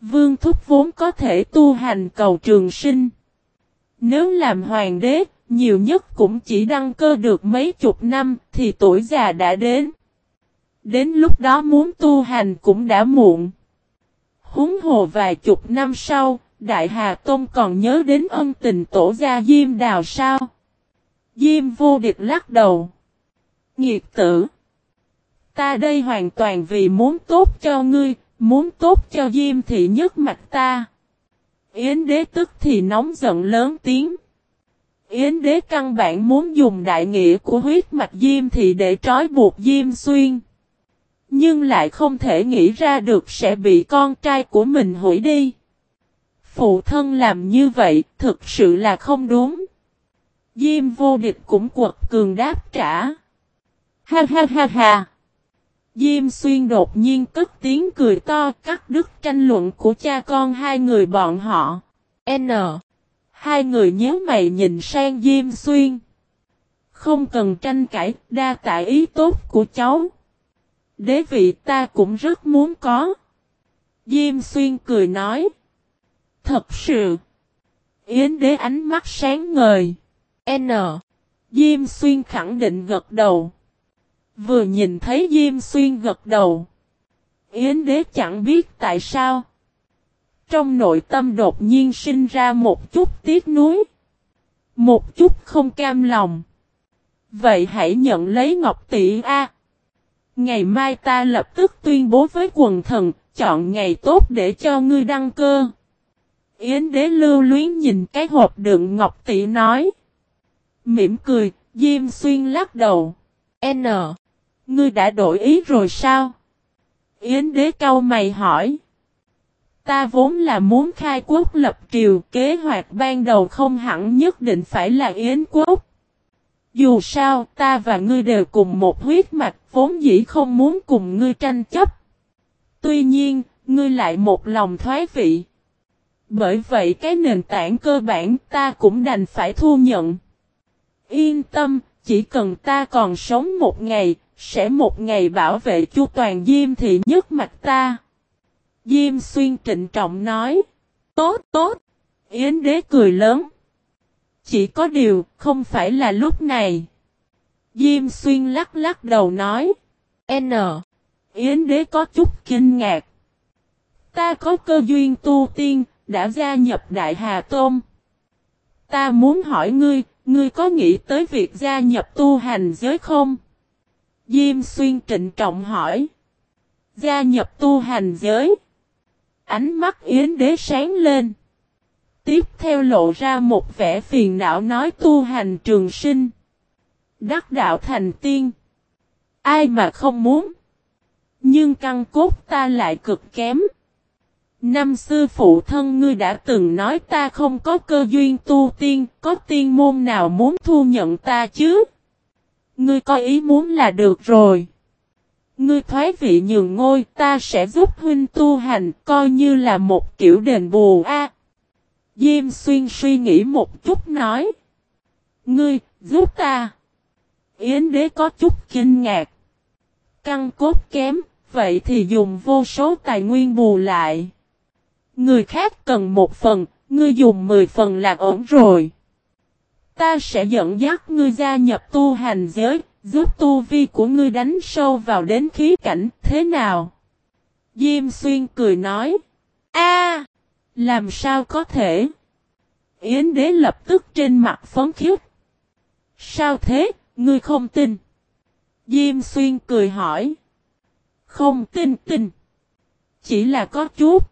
Vương thúc vốn có thể tu hành cầu trường sinh. Nếu làm hoàng đế, nhiều nhất cũng chỉ đăng cơ được mấy chục năm thì tuổi già đã đến. Đến lúc đó muốn tu hành cũng đã muộn. Húng hồ vài chục năm sau, Đại Hà Tôn còn nhớ đến ân tình tổ gia Diêm Đào sao? Diêm vô địch lắc đầu. Nghiệt tử. Ta đây hoàn toàn vì muốn tốt cho ngươi, muốn tốt cho Diêm thị nhất mặt ta. Yến đế tức thì nóng giận lớn tiếng. Yến đế căn bản muốn dùng đại nghĩa của huyết mạch Diêm thị để trói buộc Diêm xuyên. Nhưng lại không thể nghĩ ra được sẽ bị con trai của mình hủy đi. Phụ thân làm như vậy thực sự là không đúng. Diêm vô địch cũng quật cường đáp trả. Ha ha ha ha. Diêm xuyên đột nhiên cất tiếng cười to cắt đứt tranh luận của cha con hai người bọn họ. N. Hai người nhớ mày nhìn sang Diêm xuyên. Không cần tranh cãi, đa tại ý tốt của cháu. Đế vị ta cũng rất muốn có. Diêm xuyên cười nói. Thật sự. Yến đế ánh mắt sáng ngời. N. Diêm xuyên khẳng định gật đầu. Vừa nhìn thấy Diêm xuyên gật đầu. Yến đế chẳng biết tại sao. Trong nội tâm đột nhiên sinh ra một chút tiếc nuối. Một chút không cam lòng. Vậy hãy nhận lấy Ngọc Tỷ A. Ngày mai ta lập tức tuyên bố với quần thần, chọn ngày tốt để cho ngươi đăng cơ. Yến đế lưu luyến nhìn cái hộp đựng ngọc tỷ nói. Mỉm cười, Diêm Xuyên lắc đầu. N. Ngươi đã đổi ý rồi sao? Yến đế cau mày hỏi. Ta vốn là muốn khai quốc lập triều kế hoạch ban đầu không hẳn nhất định phải là Yến quốc. Dù sao ta và ngươi đều cùng một huyết mạch vốn dĩ không muốn cùng ngươi tranh chấp. Tuy nhiên, ngươi lại một lòng thoái vị. Bởi vậy cái nền tảng cơ bản ta cũng đành phải thu nhận. Yên tâm, chỉ cần ta còn sống một ngày, sẽ một ngày bảo vệ chu toàn Diêm thì nhất mạch ta. Diêm xuyên trịnh trọng nói. Tốt, tốt. Yến đế cười lớn. Chỉ có điều, không phải là lúc này. Diêm xuyên lắc lắc đầu nói. N. Yến đế có chút kinh ngạc. Ta có cơ duyên tu tiên, đã gia nhập Đại Hà Tôn. Ta muốn hỏi ngươi, ngươi có nghĩ tới việc gia nhập tu hành giới không? Diêm xuyên trịnh trọng hỏi. Gia nhập tu hành giới. Ánh mắt Yến đế sáng lên. Tiếp theo lộ ra một vẻ phiền não nói tu hành trường sinh. Đắc đạo thành tiên. Ai mà không muốn. Nhưng căn cốt ta lại cực kém. Năm sư phụ thân ngươi đã từng nói ta không có cơ duyên tu tiên, có tiên môn nào muốn thu nhận ta chứ? Ngươi có ý muốn là được rồi. Ngươi thoái vị nhường ngôi, ta sẽ giúp huynh tu hành, coi như là một kiểu đền bù a. Diêm xuyên suy nghĩ một chút nói. Ngươi, giúp ta. Yến đế có chút kinh ngạc. Căn cốt kém, vậy thì dùng vô số tài nguyên bù lại. Người khác cần một phần, ngươi dùng mười phần là ổn rồi. Ta sẽ dẫn dắt ngươi gia nhập tu hành giới, giúp tu vi của ngươi đánh sâu vào đến khí cảnh, thế nào? Diêm xuyên cười nói. a làm sao có thể? Yến đế lập tức trên mặt phấn khiếp. Sao thế, ngươi không tin? Diêm xuyên cười hỏi. Không tin tin. Chỉ là có chút.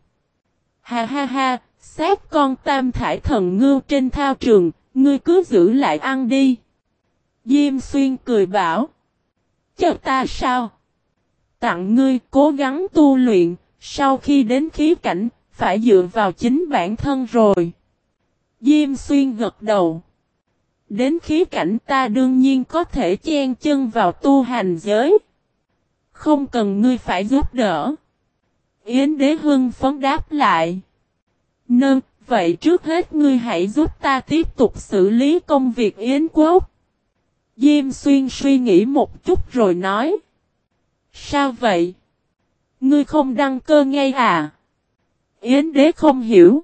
Ha ha ha, sát con tam thải thần ngưu trên thao trường, ngươi cứ giữ lại ăn đi. Diêm xuyên cười bảo. Cho ta sao? Tặng ngươi cố gắng tu luyện, sau khi đến khí cảnh, phải dựa vào chính bản thân rồi. Diêm xuyên gật đầu. Đến khí cảnh ta đương nhiên có thể chen chân vào tu hành giới. Không cần ngươi phải giúp đỡ. Yến đế hưng phấn đáp lại. Nâng, vậy trước hết ngươi hãy giúp ta tiếp tục xử lý công việc Yến quốc. Diêm xuyên suy nghĩ một chút rồi nói. Sao vậy? Ngươi không đăng cơ ngay à? Yến đế không hiểu.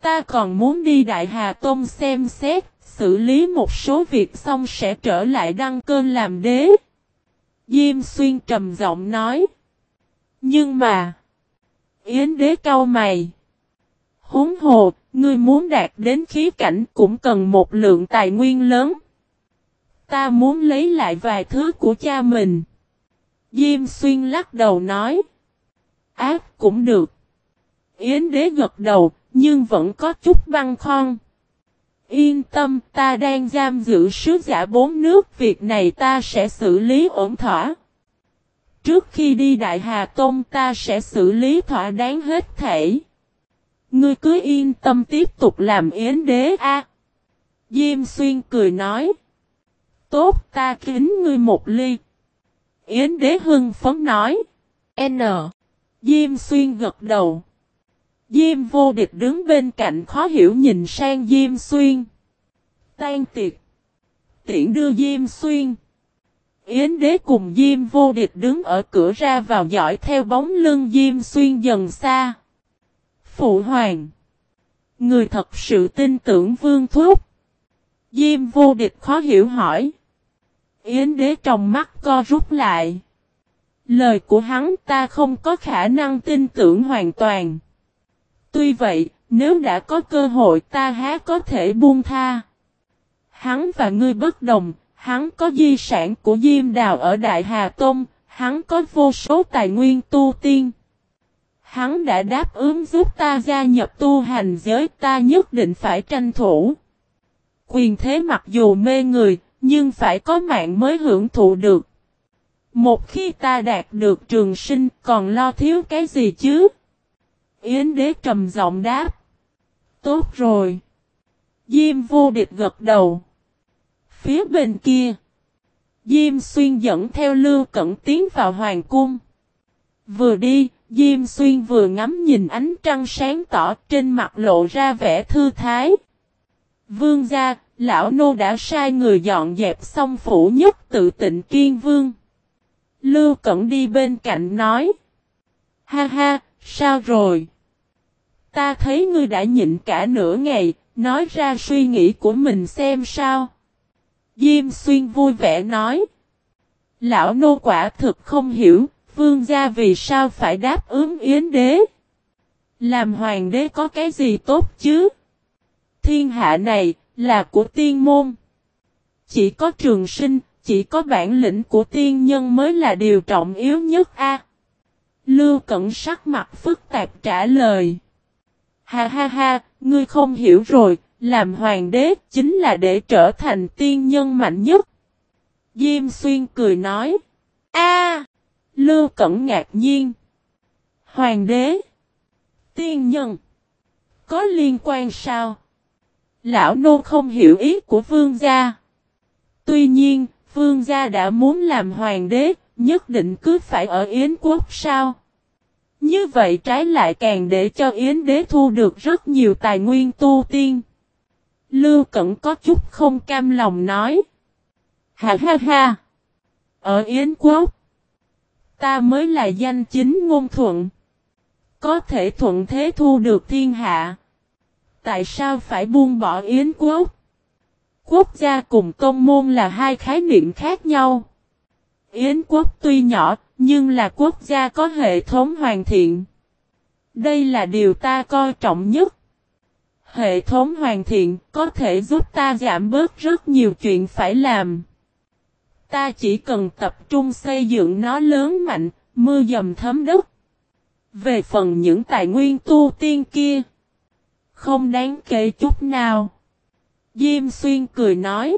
Ta còn muốn đi Đại Hà Tôn xem xét, xử lý một số việc xong sẽ trở lại đăng cơ làm đế. Diêm xuyên trầm giọng nói. Nhưng mà. Yến đế cau mày. húng hồ, ngươi muốn đạt đến khí cảnh cũng cần một lượng tài nguyên lớn. Ta muốn lấy lại vài thứ của cha mình. Diêm xuyên lắc đầu nói. Ác cũng được. Yến đế gật đầu, nhưng vẫn có chút băng khoăn. Yên tâm, ta đang giam giữ sứ giả bốn nước, việc này ta sẽ xử lý ổn thỏa. Trước khi đi Đại Hà Tôn ta sẽ xử lý thỏa đáng hết thể. Ngươi cứ yên tâm tiếp tục làm yến đế a. Diêm xuyên cười nói. Tốt ta kính ngươi một ly. Yến đế hưng phấn nói. N. Diêm xuyên gật đầu. Diêm vô địch đứng bên cạnh khó hiểu nhìn sang Diêm xuyên. Tan tiệc. Tiễn đưa Diêm xuyên. Yến đế cùng Diêm vô địch đứng ở cửa ra vào dõi theo bóng lưng Diêm xuyên dần xa. Phụ hoàng. Người thật sự tin tưởng vương thúc. Diêm vô địch khó hiểu hỏi. Yến đế trong mắt co rút lại. Lời của hắn ta không có khả năng tin tưởng hoàn toàn. Tuy vậy, nếu đã có cơ hội ta há có thể buông tha. Hắn và ngươi bất đồng, hắn có di sản của Diêm Đào ở Đại Hà Tông, hắn có vô số tài nguyên tu tiên. Hắn đã đáp ứng giúp ta gia nhập tu hành giới ta nhất định phải tranh thủ. Quyền thế mặc dù mê người, nhưng phải có mạng mới hưởng thụ được. Một khi ta đạt được trường sinh còn lo thiếu cái gì chứ? Yến đế trầm giọng đáp. Tốt rồi. Diêm vô địch gật đầu. Phía bên kia. Diêm xuyên dẫn theo lưu cẩn tiến vào hoàng cung. Vừa đi, Diêm xuyên vừa ngắm nhìn ánh trăng sáng tỏ trên mặt lộ ra vẻ thư thái. Vương gia, lão nô đã sai người dọn dẹp xong phủ nhất tự tịnh kiên vương. Lưu Cẩn đi bên cạnh nói. Ha ha, sao rồi? Ta thấy ngươi đã nhịn cả nửa ngày, nói ra suy nghĩ của mình xem sao. Diêm xuyên vui vẻ nói. Lão nô quả thực không hiểu, vương gia vì sao phải đáp ứng yến đế. Làm hoàng đế có cái gì tốt chứ? Thiên hạ này, là của tiên môn. Chỉ có trường sinh, chỉ có bản lĩnh của tiên nhân mới là điều trọng yếu nhất a. Lưu Cẩn sắc mặt phức tạp trả lời. Ha ha ha, ngươi không hiểu rồi, làm hoàng đế chính là để trở thành tiên nhân mạnh nhất. Diêm xuyên cười nói. a Lưu Cẩn ngạc nhiên. Hoàng đế. Tiên nhân. Có liên quan sao? Lão nô không hiểu ý của vương gia. Tuy nhiên, vương gia đã muốn làm hoàng đế, nhất định cứ phải ở Yến quốc sao? Như vậy trái lại càng để cho Yến đế thu được rất nhiều tài nguyên tu tiên. Lưu Cẩn có chút không cam lòng nói. Ha ha ha! Ở Yến Quốc, ta mới là danh chính ngôn thuận. Có thể thuận thế thu được thiên hạ. Tại sao phải buông bỏ Yến Quốc? Quốc gia cùng công môn là hai khái niệm khác nhau. Yến quốc tuy nhỏ, nhưng là quốc gia có hệ thống hoàn thiện. Đây là điều ta coi trọng nhất. Hệ thống hoàn thiện có thể giúp ta giảm bớt rất nhiều chuyện phải làm. Ta chỉ cần tập trung xây dựng nó lớn mạnh, mưa dầm thấm đất. Về phần những tài nguyên tu tiên kia, không đáng kể chút nào. Diêm xuyên cười nói.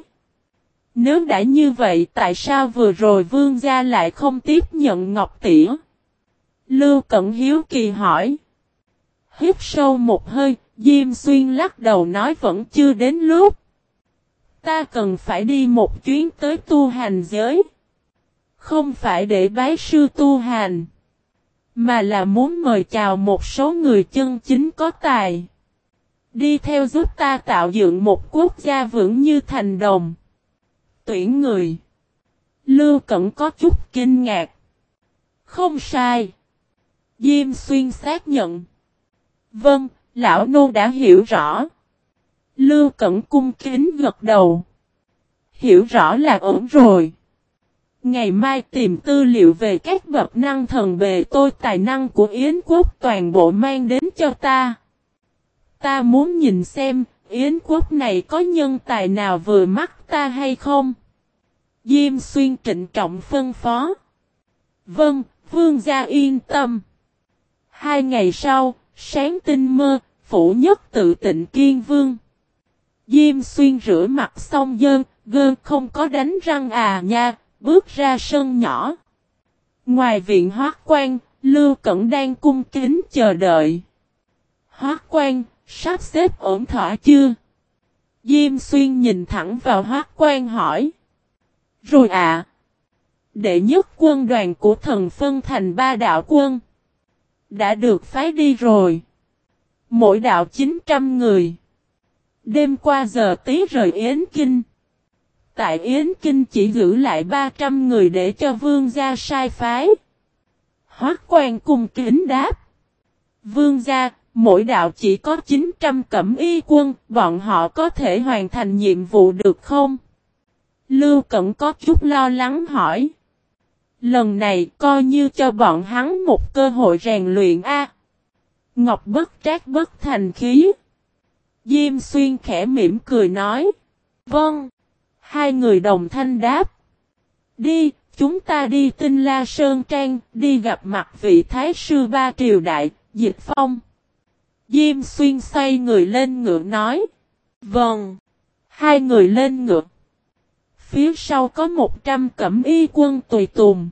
Nếu đã như vậy tại sao vừa rồi vương gia lại không tiếp nhận ngọc tỉa? Lưu Cẩn Hiếu kỳ hỏi. Hít sâu một hơi, Diêm Xuyên lắc đầu nói vẫn chưa đến lúc. Ta cần phải đi một chuyến tới tu hành giới. Không phải để bái sư tu hành. Mà là muốn mời chào một số người chân chính có tài. Đi theo giúp ta tạo dựng một quốc gia vững như thành đồng. Tuyển người. Lưu Cẩn có chút kinh ngạc. Không sai. Diêm xuyên xác nhận. Vâng, lão nô đã hiểu rõ. Lưu Cẩn cung kính gật đầu. Hiểu rõ là ổn rồi. Ngày mai tìm tư liệu về các bậc năng thần bề tôi tài năng của Yến Quốc toàn bộ mang đến cho ta. Ta muốn nhìn xem, Yến Quốc này có nhân tài nào vừa mắt ta hay không? Diêm xuyên trịnh trọng phân phó. Vâng, vương gia yên tâm. Hai ngày sau, sáng tinh mơ, phủ nhất tự tịnh kiên vương. Diêm xuyên rửa mặt xong dơn, gơn không có đánh răng à nha, bước ra sân nhỏ. Ngoài viện hoác quan, Lưu Cẩn đang cung kính chờ đợi. Hoác quan, sắp xếp ổn thỏa chưa? Diêm xuyên nhìn thẳng vào hoác quan hỏi. Rồi ạ. À, đệ nhất quân đoàn của thần phân thành ba đạo quân. Đã được phái đi rồi. Mỗi đạo 900 người. Đêm qua giờ tí rời Yến Kinh. Tại Yến Kinh chỉ giữ lại 300 người để cho vương gia sai phái. Hoác quan cùng kính đáp. Vương gia, mỗi đạo chỉ có 900 cẩm y quân, bọn họ có thể hoàn thành nhiệm vụ được không? Lưu Cẩn có chút lo lắng hỏi. Lần này coi như cho bọn hắn một cơ hội rèn luyện A. Ngọc bất trác bất thành khí. Diêm xuyên khẽ mỉm cười nói. Vâng. Hai người đồng thanh đáp. Đi, chúng ta đi tinh la sơn trang, đi gặp mặt vị thái sư ba triều đại, dịch phong. Diêm xuyên xoay người lên ngựa nói. Vâng. Hai người lên ngựa. Phía sau có một trăm cẩm y quân tùy tùng.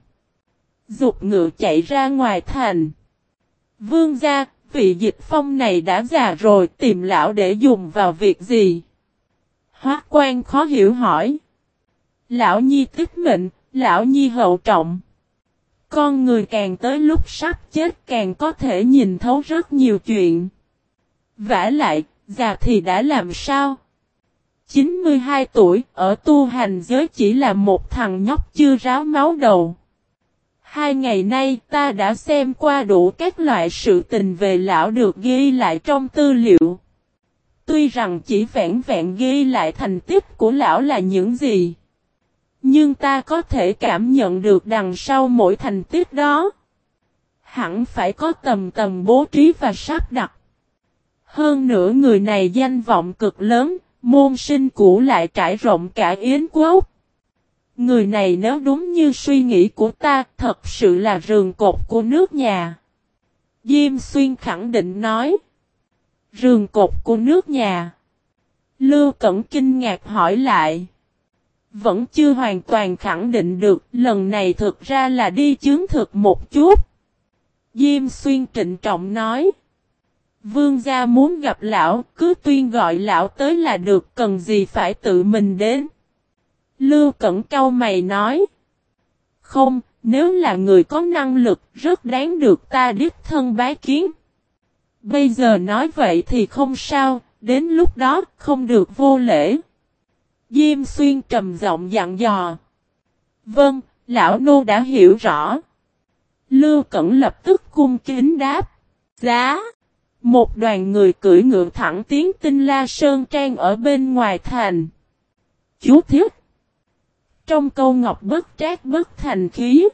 Dục ngựa chạy ra ngoài thành. Vương gia, vị dịch phong này đã già rồi tìm lão để dùng vào việc gì? Hóa quan khó hiểu hỏi. Lão Nhi tức mệnh, lão Nhi hậu trọng. Con người càng tới lúc sắp chết càng có thể nhìn thấu rất nhiều chuyện vả lại, già thì đã làm sao? 92 tuổi, ở tu hành giới chỉ là một thằng nhóc chưa ráo máu đầu. Hai ngày nay ta đã xem qua đủ các loại sự tình về lão được ghi lại trong tư liệu. Tuy rằng chỉ vẹn vẹn ghi lại thành tích của lão là những gì. Nhưng ta có thể cảm nhận được đằng sau mỗi thành tích đó. Hẳn phải có tầm tầm bố trí và sắp đặt. Hơn nữa người này danh vọng cực lớn, Môn sinh cũ lại trải rộng cả Yến quốc. Người này nếu đúng như suy nghĩ của ta, thật sự là rường cột của nước nhà. Diêm xuyên khẳng định nói. Rường cột của nước nhà. Lưu Cẩn kinh ngạc hỏi lại. Vẫn chưa hoàn toàn khẳng định được, lần này thực ra là đi chứng thực một chút. Diêm xuyên trịnh trọng nói. Vương gia muốn gặp lão, cứ tuyên gọi lão tới là được, cần gì phải tự mình đến. Lưu Cẩn cau mày nói. Không, nếu là người có năng lực, rất đáng được ta đích thân bái kiến. Bây giờ nói vậy thì không sao, đến lúc đó không được vô lễ. Diêm xuyên trầm giọng dặn dò. Vâng, lão nô đã hiểu rõ. Lưu Cẩn lập tức cung kính đáp. Giá. Một đoàn người cưỡi ngựa thẳng tiến tinh la sơn trang ở bên ngoài thành. Chú thiết. Trong câu ngọc bất trác bất thành khí.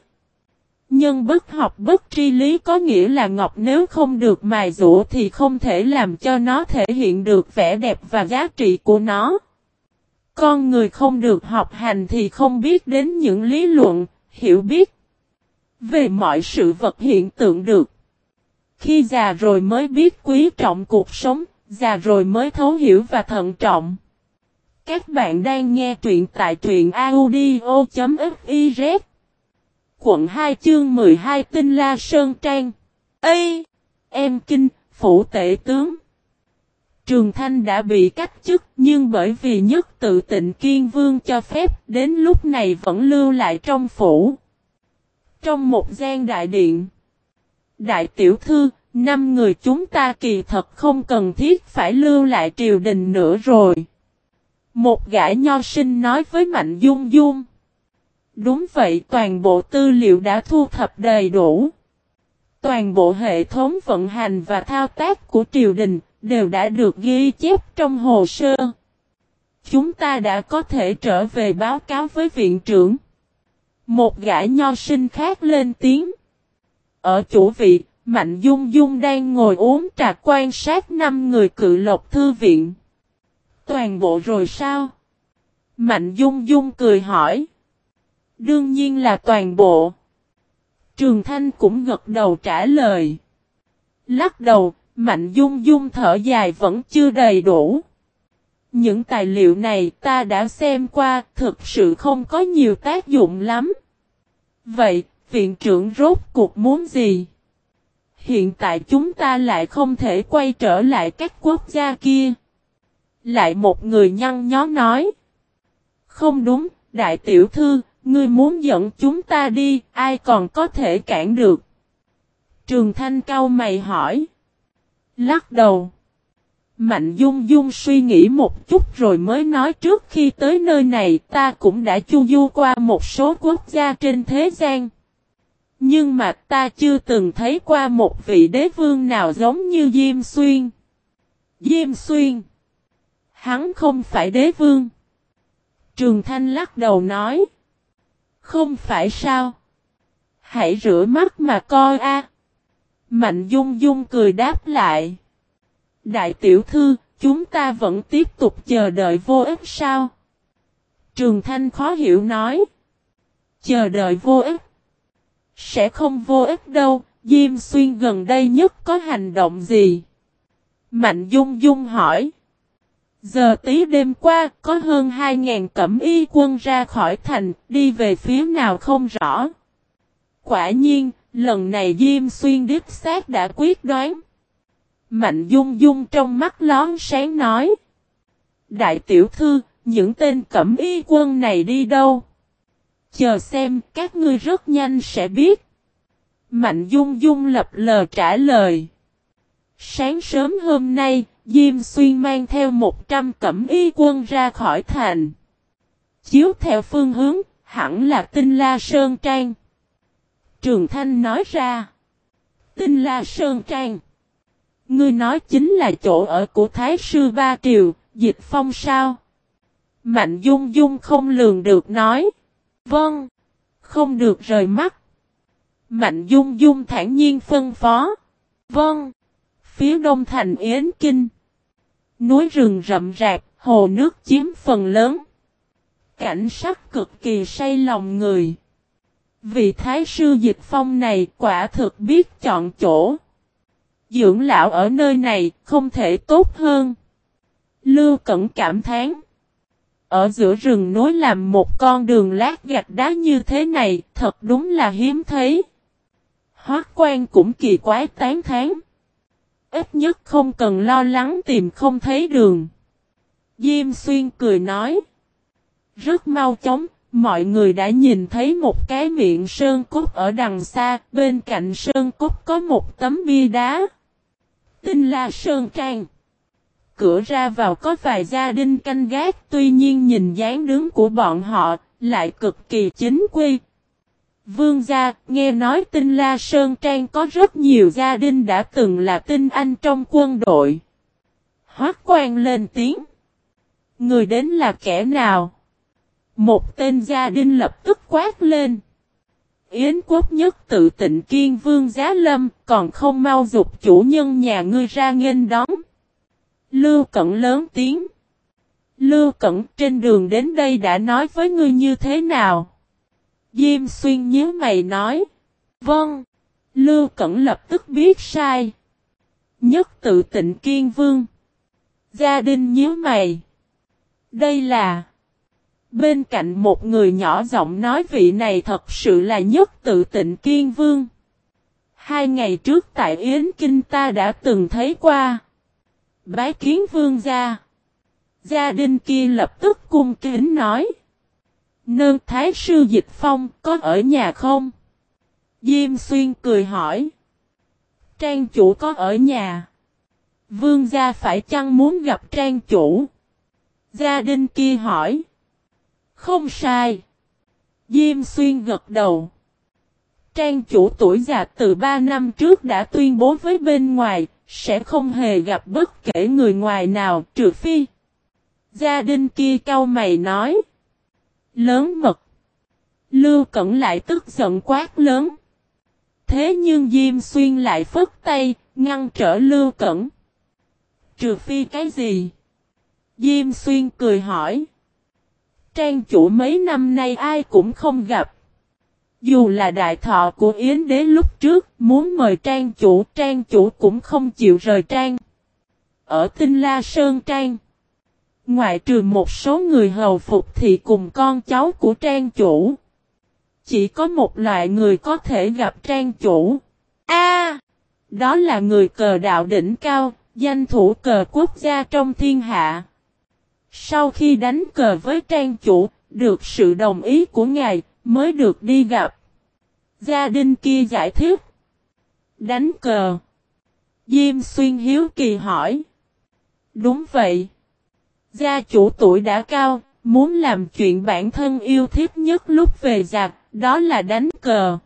Nhân bất học bất tri lý có nghĩa là ngọc nếu không được mài dũa thì không thể làm cho nó thể hiện được vẻ đẹp và giá trị của nó. Con người không được học hành thì không biết đến những lý luận, hiểu biết về mọi sự vật hiện tượng được. Khi già rồi mới biết quý trọng cuộc sống, già rồi mới thấu hiểu và thận trọng. Các bạn đang nghe truyện tại truyện audio.fiz Quận 2 chương 12 Tinh La Sơn Trang Ê! Em Kinh, Phủ Tể Tướng Trường Thanh đã bị cách chức nhưng bởi vì nhất tự tịnh kiên vương cho phép đến lúc này vẫn lưu lại trong phủ. Trong một gian đại điện Đại tiểu thư, năm người chúng ta kỳ thật không cần thiết phải lưu lại triều đình nữa rồi. Một gã nho sinh nói với Mạnh Dung Dung. Đúng vậy toàn bộ tư liệu đã thu thập đầy đủ. Toàn bộ hệ thống vận hành và thao tác của triều đình đều đã được ghi chép trong hồ sơ. Chúng ta đã có thể trở về báo cáo với viện trưởng. Một gã nho sinh khác lên tiếng. Ở chủ vị, Mạnh Dung Dung đang ngồi uống trà quan sát năm người cự lộc thư viện. Toàn bộ rồi sao? Mạnh Dung Dung cười hỏi. Đương nhiên là toàn bộ. Trường Thanh cũng gật đầu trả lời. Lắc đầu, Mạnh Dung Dung thở dài vẫn chưa đầy đủ. Những tài liệu này ta đã xem qua, thực sự không có nhiều tác dụng lắm. Vậy, viện trưởng rốt cuộc muốn gì? Hiện tại chúng ta lại không thể quay trở lại các quốc gia kia. Lại một người nhăn nhó nói. Không đúng, đại tiểu thư, ngươi muốn dẫn chúng ta đi, ai còn có thể cản được. Trường Thanh cao mày hỏi. Lắc đầu. Mạnh Dung Dung suy nghĩ một chút rồi mới nói trước khi tới nơi này ta cũng đã chu du qua một số quốc gia trên thế gian. Nhưng mà ta chưa từng thấy qua một vị đế vương nào giống như Diêm Xuyên. Diêm Xuyên. Hắn không phải đế vương. Trường Thanh lắc đầu nói. Không phải sao. Hãy rửa mắt mà coi a. Mạnh Dung Dung cười đáp lại. Đại tiểu thư, chúng ta vẫn tiếp tục chờ đợi vô ích sao? Trường Thanh khó hiểu nói. Chờ đợi vô ích. Sẽ không vô ích đâu, Diêm Xuyên gần đây nhất có hành động gì? Mạnh Dung Dung hỏi. Giờ tí đêm qua, có hơn 2.000 cẩm y quân ra khỏi thành, đi về phía nào không rõ. Quả nhiên, lần này Diêm Xuyên đích xác đã quyết đoán. Mạnh Dung Dung trong mắt lón sáng nói. Đại tiểu thư, những tên cẩm y quân này đi đâu? Chờ xem, các ngươi rất nhanh sẽ biết. Mạnh Dung Dung lập lờ trả lời. Sáng sớm hôm nay, Diêm Xuyên mang theo 100 cẩm y quân ra khỏi thành. Chiếu theo phương hướng, hẳn là Tinh La Sơn Trang. Trường Thanh nói ra. Tinh La Sơn Trang. Ngươi nói chính là chỗ ở của Thái Sư Ba Triều, Dịch Phong sao? Mạnh Dung Dung không lường được nói. Vâng. Không được rời mắt. Mạnh Dung Dung thản nhiên phân phó. Vâng. Phía đông thành Yến Kinh. Núi rừng rậm rạp, hồ nước chiếm phần lớn. Cảnh sắc cực kỳ say lòng người. Vị thái sư dịch phong này quả thực biết chọn chỗ. Dưỡng lão ở nơi này không thể tốt hơn. Lưu Cẩn cảm thán. Ở giữa rừng nối làm một con đường lát gạch đá như thế này thật đúng là hiếm thấy. Hoác quan cũng kỳ quái tán thán. Ít nhất không cần lo lắng tìm không thấy đường. Diêm xuyên cười nói. Rất mau chóng, mọi người đã nhìn thấy một cái miệng sơn cốt ở đằng xa, bên cạnh sơn cốt có một tấm bia đá. Tinh là sơn trang cửa ra vào có vài gia đình canh gác tuy nhiên nhìn dáng đứng của bọn họ lại cực kỳ chính quy. Vương gia nghe nói tinh La Sơn Trang có rất nhiều gia đình đã từng là tinh anh trong quân đội. Hoác quan lên tiếng. Người đến là kẻ nào? Một tên gia đình lập tức quát lên. Yến quốc nhất tự tịnh kiên vương giá lâm, còn không mau dục chủ nhân nhà ngươi ra nghênh đón. Lưu Cẩn lớn tiếng. Lưu Cẩn trên đường đến đây đã nói với ngươi như thế nào? Diêm xuyên nhớ mày nói. Vâng. Lưu Cẩn lập tức biết sai. Nhất tự tịnh kiên vương. Gia đình nhớ mày. Đây là... Bên cạnh một người nhỏ giọng nói vị này thật sự là nhất tự tịnh kiên vương. Hai ngày trước tại Yến Kinh ta đã từng thấy qua. Bái kiến vương gia. Gia đình kia lập tức cung kính nói. Nơn thái sư dịch phong có ở nhà không? Diêm xuyên cười hỏi. Trang chủ có ở nhà. Vương gia phải chăng muốn gặp trang chủ? Gia đình kia hỏi. Không sai. Diêm xuyên gật đầu. Trang chủ tuổi già từ 3 năm trước đã tuyên bố với bên ngoài, sẽ không hề gặp bất kể người ngoài nào trừ phi. Gia đình kia cau mày nói. Lớn mật. Lưu Cẩn lại tức giận quát lớn. Thế nhưng Diêm Xuyên lại phất tay, ngăn trở Lưu Cẩn. Trừ phi cái gì? Diêm Xuyên cười hỏi. Trang chủ mấy năm nay ai cũng không gặp. Dù là đại thọ của Yến Đế lúc trước muốn mời trang chủ, trang chủ cũng không chịu rời trang. Ở Tinh La Sơn Trang, ngoại trừ một số người hầu phục thì cùng con cháu của trang chủ. Chỉ có một loại người có thể gặp trang chủ. A, Đó là người cờ đạo đỉnh cao, danh thủ cờ quốc gia trong thiên hạ. Sau khi đánh cờ với trang chủ, được sự đồng ý của ngài, mới được đi gặp. Gia đình kia giải thích. Đánh cờ. Diêm xuyên hiếu kỳ hỏi. Đúng vậy. Gia chủ tuổi đã cao, muốn làm chuyện bản thân yêu thích nhất lúc về giặc, đó là đánh cờ.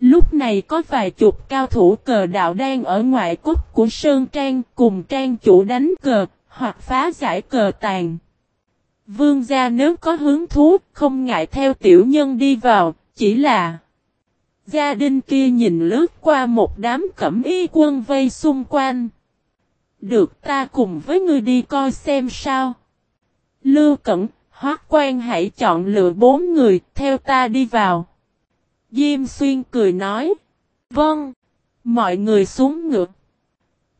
Lúc này có vài chục cao thủ cờ đạo đang ở ngoại quốc của Sơn Trang cùng Trang chủ đánh cờ, hoặc phá giải cờ tàn. Vương gia nếu có hứng thú, không ngại theo tiểu nhân đi vào, chỉ là... Gia đình kia nhìn lướt qua một đám cẩm y quân vây xung quanh. Được ta cùng với ngươi đi coi xem sao. Lưu Cẩn, Hoác quan hãy chọn lựa bốn người, theo ta đi vào. Diêm xuyên cười nói. Vâng. Mọi người xuống ngựa.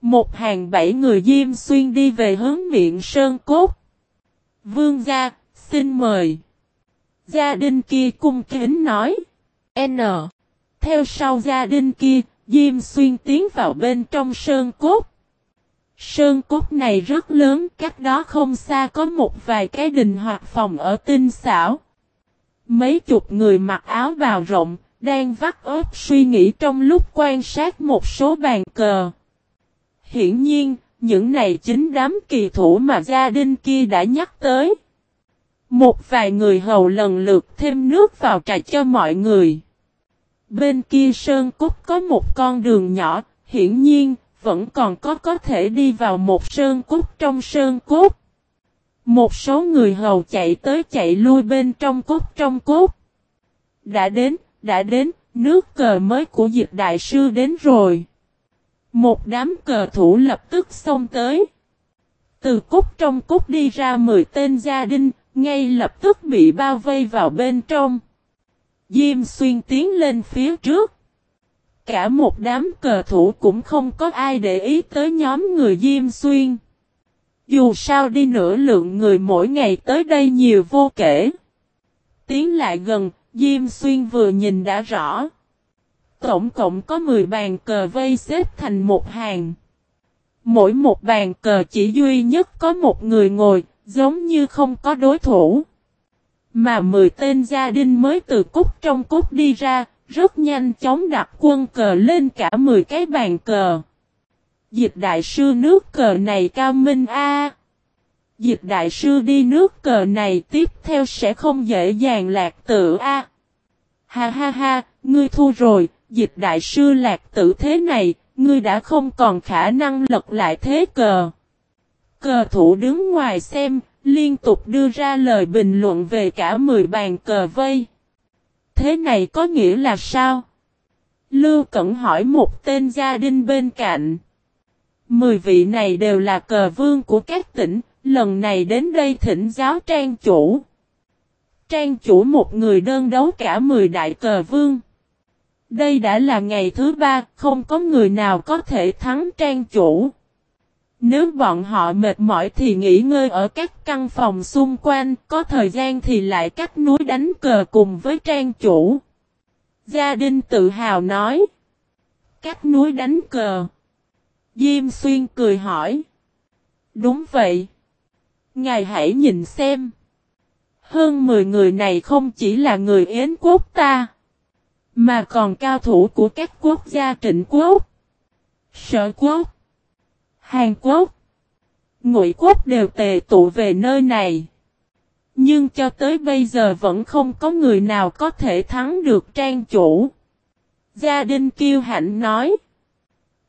Một hàng bảy người Diêm xuyên đi về hướng miệng sơn cốt. Vương gia, xin mời. Gia đình kia cung kính nói. N. Theo sau gia đình kia, Diêm xuyên tiến vào bên trong sơn cốt. Sơn cốt này rất lớn, cách đó không xa có một vài cái đình hoặc phòng ở tinh xảo. Mấy chục người mặc áo bào rộng, đang vắt ớt suy nghĩ trong lúc quan sát một số bàn cờ. Hiển nhiên, những này chính đám kỳ thủ mà gia đình kia đã nhắc tới. Một vài người hầu lần lượt thêm nước vào trà cho mọi người. Bên kia Sơn Cúc có một con đường nhỏ, hiển nhiên, vẫn còn có có thể đi vào một Sơn Cúc trong Sơn Cúc. Một số người hầu chạy tới chạy lui bên trong cốt trong cốt. Đã đến, đã đến, nước cờ mới của diệt đại sư đến rồi. Một đám cờ thủ lập tức xông tới. Từ cúc trong cúc đi ra 10 tên gia đình, ngay lập tức bị bao vây vào bên trong. Diêm xuyên tiến lên phía trước. Cả một đám cờ thủ cũng không có ai để ý tới nhóm người Diêm xuyên. Dù sao đi nữa lượng người mỗi ngày tới đây nhiều vô kể. Tiến lại gần, Diêm xuyên vừa nhìn đã rõ. Tổng cộng có 10 bàn cờ vây xếp thành một hàng. Mỗi một bàn cờ chỉ duy nhất có một người ngồi, giống như không có đối thủ. Mà 10 tên gia đình mới từ cúc trong cúc đi ra, rất nhanh chóng đặt quân cờ lên cả 10 cái bàn cờ. Dịch đại sư nước cờ này cao minh a. Dịch đại sư đi nước cờ này tiếp theo sẽ không dễ dàng lạc tự a. Ha ha ha, ngươi thua rồi, dịch đại sư lạc tử thế này, ngươi đã không còn khả năng lật lại thế cờ. Cờ thủ đứng ngoài xem, liên tục đưa ra lời bình luận về cả 10 bàn cờ vây. Thế này có nghĩa là sao? Lưu Cẩn hỏi một tên gia đình bên cạnh. Mười vị này đều là cờ vương của các tỉnh, lần này đến đây thỉnh giáo trang chủ. Trang chủ một người đơn đấu cả 10 đại cờ vương. Đây đã là ngày thứ ba, không có người nào có thể thắng trang chủ. Nếu bọn họ mệt mỏi thì nghỉ ngơi ở các căn phòng xung quanh, có thời gian thì lại cách núi đánh cờ cùng với trang chủ. Gia đình tự hào nói. Cách núi đánh cờ. Diêm xuyên cười hỏi. Đúng vậy. Ngài hãy nhìn xem. Hơn 10 người này không chỉ là người Yến quốc ta. Mà còn cao thủ của các quốc gia trịnh quốc. Sở quốc. Hàn Quốc, Ngụy Quốc đều tề tụ về nơi này. Nhưng cho tới bây giờ vẫn không có người nào có thể thắng được trang chủ. Gia đình kiêu hạnh nói.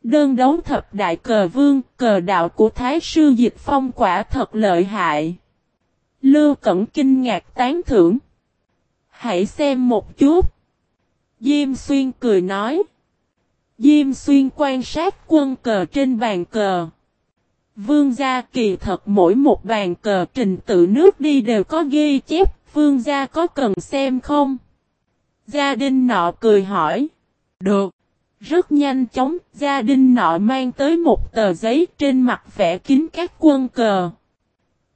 Đơn đấu thập đại cờ vương, cờ đạo của Thái sư Dịch Phong quả thật lợi hại. Lưu Cẩn kinh ngạc tán thưởng. Hãy xem một chút. Diêm Xuyên cười nói. Diêm xuyên quan sát quân cờ trên bàn cờ. Vương gia kỳ thật mỗi một bàn cờ trình tự nước đi đều có ghi chép, vương gia có cần xem không? Gia đình nọ cười hỏi. Được. Rất nhanh chóng, gia đình nọ mang tới một tờ giấy trên mặt vẽ kín các quân cờ.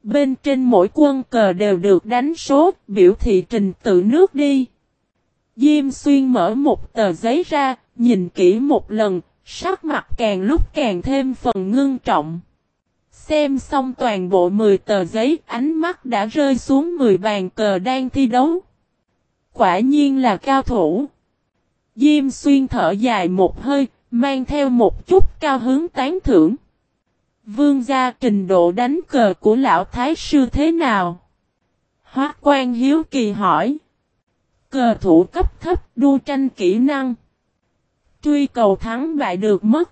Bên trên mỗi quân cờ đều được đánh số, biểu thị trình tự nước đi. Diêm xuyên mở một tờ giấy ra, Nhìn kỹ một lần, sắc mặt càng lúc càng thêm phần ngưng trọng. Xem xong toàn bộ 10 tờ giấy, ánh mắt đã rơi xuống 10 bàn cờ đang thi đấu. Quả nhiên là cao thủ. Diêm xuyên thở dài một hơi, mang theo một chút cao hướng tán thưởng. Vương gia trình độ đánh cờ của lão thái sư thế nào? Hoác quan hiếu kỳ hỏi. Cờ thủ cấp thấp đua tranh kỹ năng truy cầu thắng bại được mất.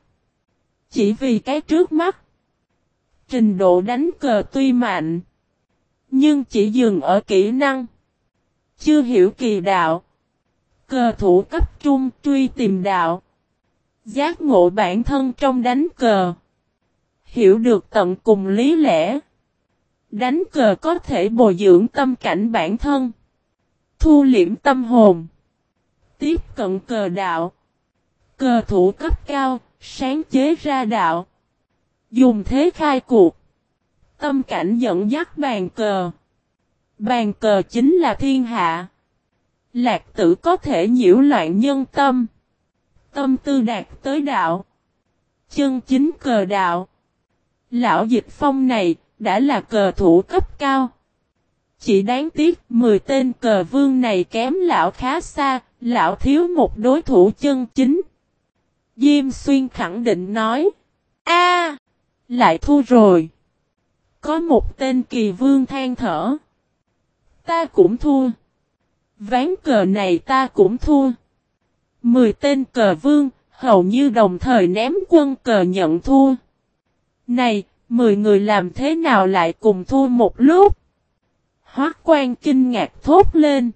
Chỉ vì cái trước mắt. Trình độ đánh cờ tuy mạnh. Nhưng chỉ dừng ở kỹ năng. Chưa hiểu kỳ đạo. Cờ thủ cấp trung truy tìm đạo. Giác ngộ bản thân trong đánh cờ. Hiểu được tận cùng lý lẽ. Đánh cờ có thể bồi dưỡng tâm cảnh bản thân. Thu liễm tâm hồn. Tiếp cận cờ đạo. Cờ thủ cấp cao, sáng chế ra đạo. Dùng thế khai cuộc. Tâm cảnh dẫn dắt bàn cờ. Bàn cờ chính là thiên hạ. Lạc tử có thể nhiễu loạn nhân tâm. Tâm tư đạt tới đạo. Chân chính cờ đạo. Lão dịch phong này đã là cờ thủ cấp cao. Chỉ đáng tiếc 10 tên cờ vương này kém lão khá xa, lão thiếu một đối thủ chân chính. Diêm xuyên khẳng định nói. a lại thua rồi. Có một tên kỳ vương than thở. Ta cũng thua. Ván cờ này ta cũng thua. Mười tên cờ vương, hầu như đồng thời ném quân cờ nhận thua. Này, mười người làm thế nào lại cùng thua một lúc? Hoác quan kinh ngạc thốt lên.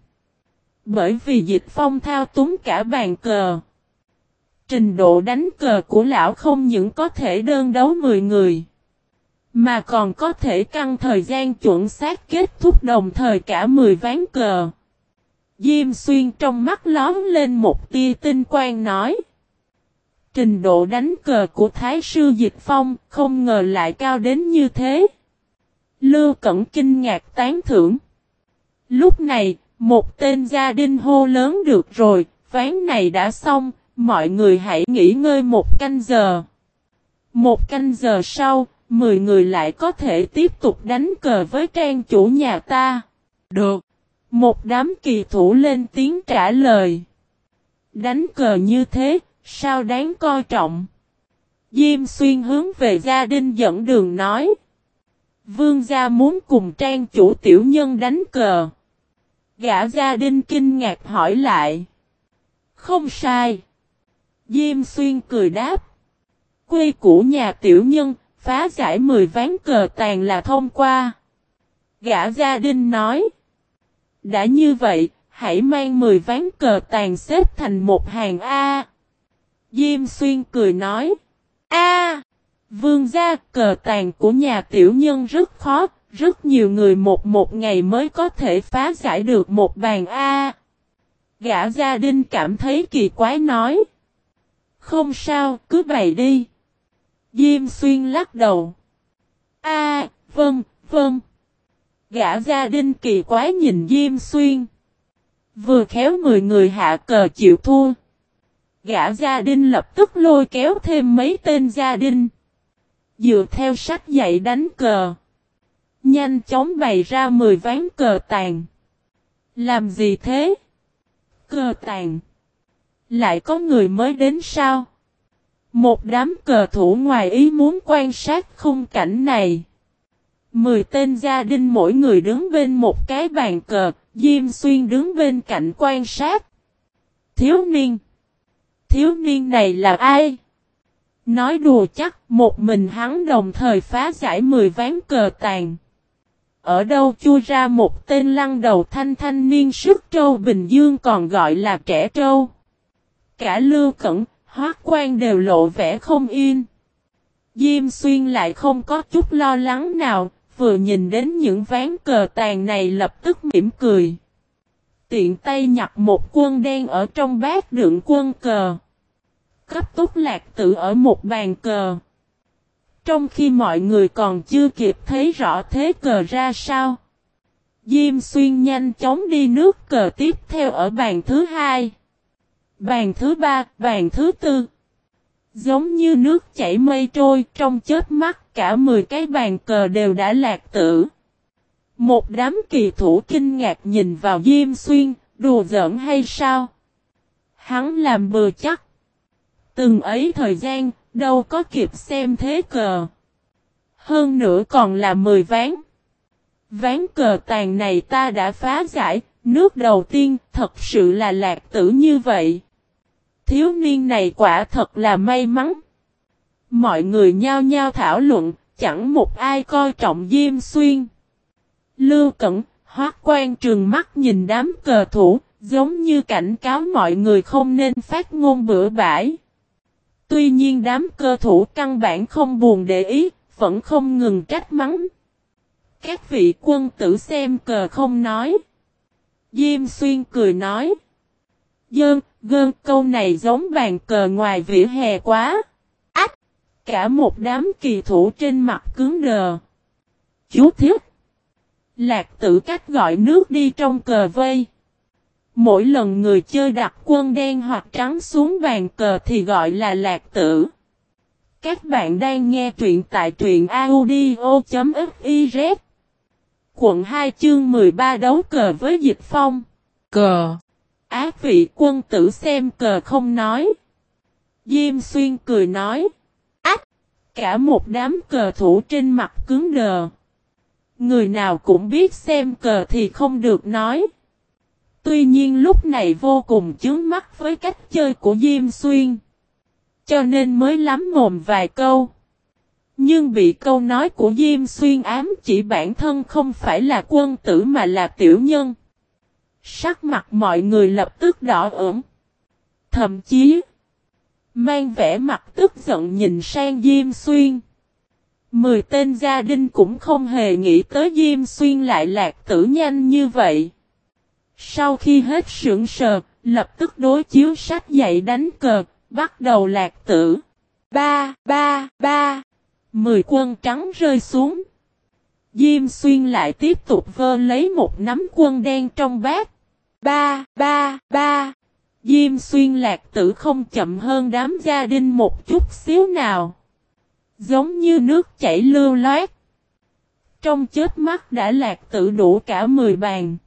Bởi vì dịch phong thao túng cả bàn cờ. Trình độ đánh cờ của lão không những có thể đơn đấu 10 người, mà còn có thể căng thời gian chuẩn xác kết thúc đồng thời cả 10 ván cờ. Diêm xuyên trong mắt lón lên một tia tinh quang nói. Trình độ đánh cờ của Thái sư Dịch Phong không ngờ lại cao đến như thế. Lưu Cẩn kinh ngạc tán thưởng. Lúc này, một tên gia đình hô lớn được rồi, ván này đã xong, Mọi người hãy nghỉ ngơi một canh giờ. Một canh giờ sau, 10 người lại có thể tiếp tục đánh cờ với trang chủ nhà ta. Được. Một đám kỳ thủ lên tiếng trả lời. Đánh cờ như thế, sao đáng coi trọng? Diêm xuyên hướng về gia đình dẫn đường nói. Vương gia muốn cùng trang chủ tiểu nhân đánh cờ. Gã gia đinh kinh ngạc hỏi lại. Không sai. Diêm xuyên cười đáp. Quê cũ nhà tiểu nhân, phá giải 10 ván cờ tàn là thông qua. Gã gia đinh nói. Đã như vậy, hãy mang 10 ván cờ tàn xếp thành một hàng A. Diêm xuyên cười nói. A vương gia cờ tàn của nhà tiểu nhân rất khó, rất nhiều người một một ngày mới có thể phá giải được một bàn A. Gã gia đình cảm thấy kỳ quái nói. Không sao, cứ bày đi. Diêm xuyên lắc đầu. A, vâng, vâng. Gã gia đình kỳ quái nhìn Diêm xuyên. Vừa khéo 10 người hạ cờ chịu thua. Gã gia đình lập tức lôi kéo thêm mấy tên gia đình. Dựa theo sách dạy đánh cờ. Nhanh chóng bày ra 10 ván cờ tàn. Làm gì thế? Cờ tàn. Lại có người mới đến sao? Một đám cờ thủ ngoài ý muốn quan sát khung cảnh này. Mười tên gia đình mỗi người đứng bên một cái bàn cờ, Diêm Xuyên đứng bên cạnh quan sát. Thiếu niên. Thiếu niên này là ai? Nói đùa chắc một mình hắn đồng thời phá giải 10 ván cờ tàn. Ở đâu chui ra một tên lăng đầu thanh thanh niên sức trâu Bình Dương còn gọi là trẻ trâu. Cả lưu cẩn, hoác quan đều lộ vẻ không yên. Diêm xuyên lại không có chút lo lắng nào, vừa nhìn đến những ván cờ tàn này lập tức mỉm cười. Tiện tay nhặt một quân đen ở trong bát đựng quân cờ. Cấp túc lạc tử ở một bàn cờ. Trong khi mọi người còn chưa kịp thấy rõ thế cờ ra sao. Diêm xuyên nhanh chóng đi nước cờ tiếp theo ở bàn thứ hai. Bàn thứ ba, bàn thứ tư. Giống như nước chảy mây trôi trong chết mắt cả 10 cái bàn cờ đều đã lạc tử. Một đám kỳ thủ kinh ngạc nhìn vào Diêm Xuyên, đùa giỡn hay sao? Hắn làm bừa chắc. Từng ấy thời gian, đâu có kịp xem thế cờ. Hơn nữa còn là 10 ván. Ván cờ tàn này ta đã phá giải, nước đầu tiên thật sự là lạc tử như vậy. Thiếu niên này quả thật là may mắn. Mọi người nhao nhao thảo luận, chẳng một ai coi trọng Diêm Xuyên. Lưu Cẩn, Hoác quan trường mắt nhìn đám cờ thủ, giống như cảnh cáo mọi người không nên phát ngôn bữa bãi. Tuy nhiên đám cơ thủ căn bản không buồn để ý, vẫn không ngừng trách mắng. Các vị quân tử xem cờ không nói. Diêm xuyên cười nói. Dơn, gơn câu này giống bàn cờ ngoài vỉa hè quá. Ách! Cả một đám kỳ thủ trên mặt cứng đờ. Chú thiết! Lạc tử cách gọi nước đi trong cờ vây. Mỗi lần người chơi đặt quân đen hoặc trắng xuống bàn cờ thì gọi là lạc tử. Các bạn đang nghe truyện tại truyện audio.fiz Quận 2 chương 13 đấu cờ với dịch phong. Cờ. Ác vị quân tử xem cờ không nói. Diêm xuyên cười nói. Ách. Cả một đám cờ thủ trên mặt cứng đờ. Người nào cũng biết xem cờ thì không được nói. Tuy nhiên lúc này vô cùng chướng mắt với cách chơi của Diêm Xuyên. Cho nên mới lắm mồm vài câu. Nhưng bị câu nói của Diêm Xuyên ám chỉ bản thân không phải là quân tử mà là tiểu nhân. Sắc mặt mọi người lập tức đỏ ửng. Thậm chí, mang vẻ mặt tức giận nhìn sang Diêm Xuyên. Mười tên gia đình cũng không hề nghĩ tới Diêm Xuyên lại lạc tử nhanh như vậy. Sau khi hết sưởng sờ, lập tức đối chiếu sách dạy đánh cờ, bắt đầu lạc tử. Ba, ba, ba. Mười quân trắng rơi xuống. Diêm xuyên lại tiếp tục vơ lấy một nắm quân đen trong bát. Ba, ba, ba. Diêm xuyên lạc tử không chậm hơn đám gia đình một chút xíu nào. Giống như nước chảy lưu loát. Trong chết mắt đã lạc tử đủ cả 10 bàn.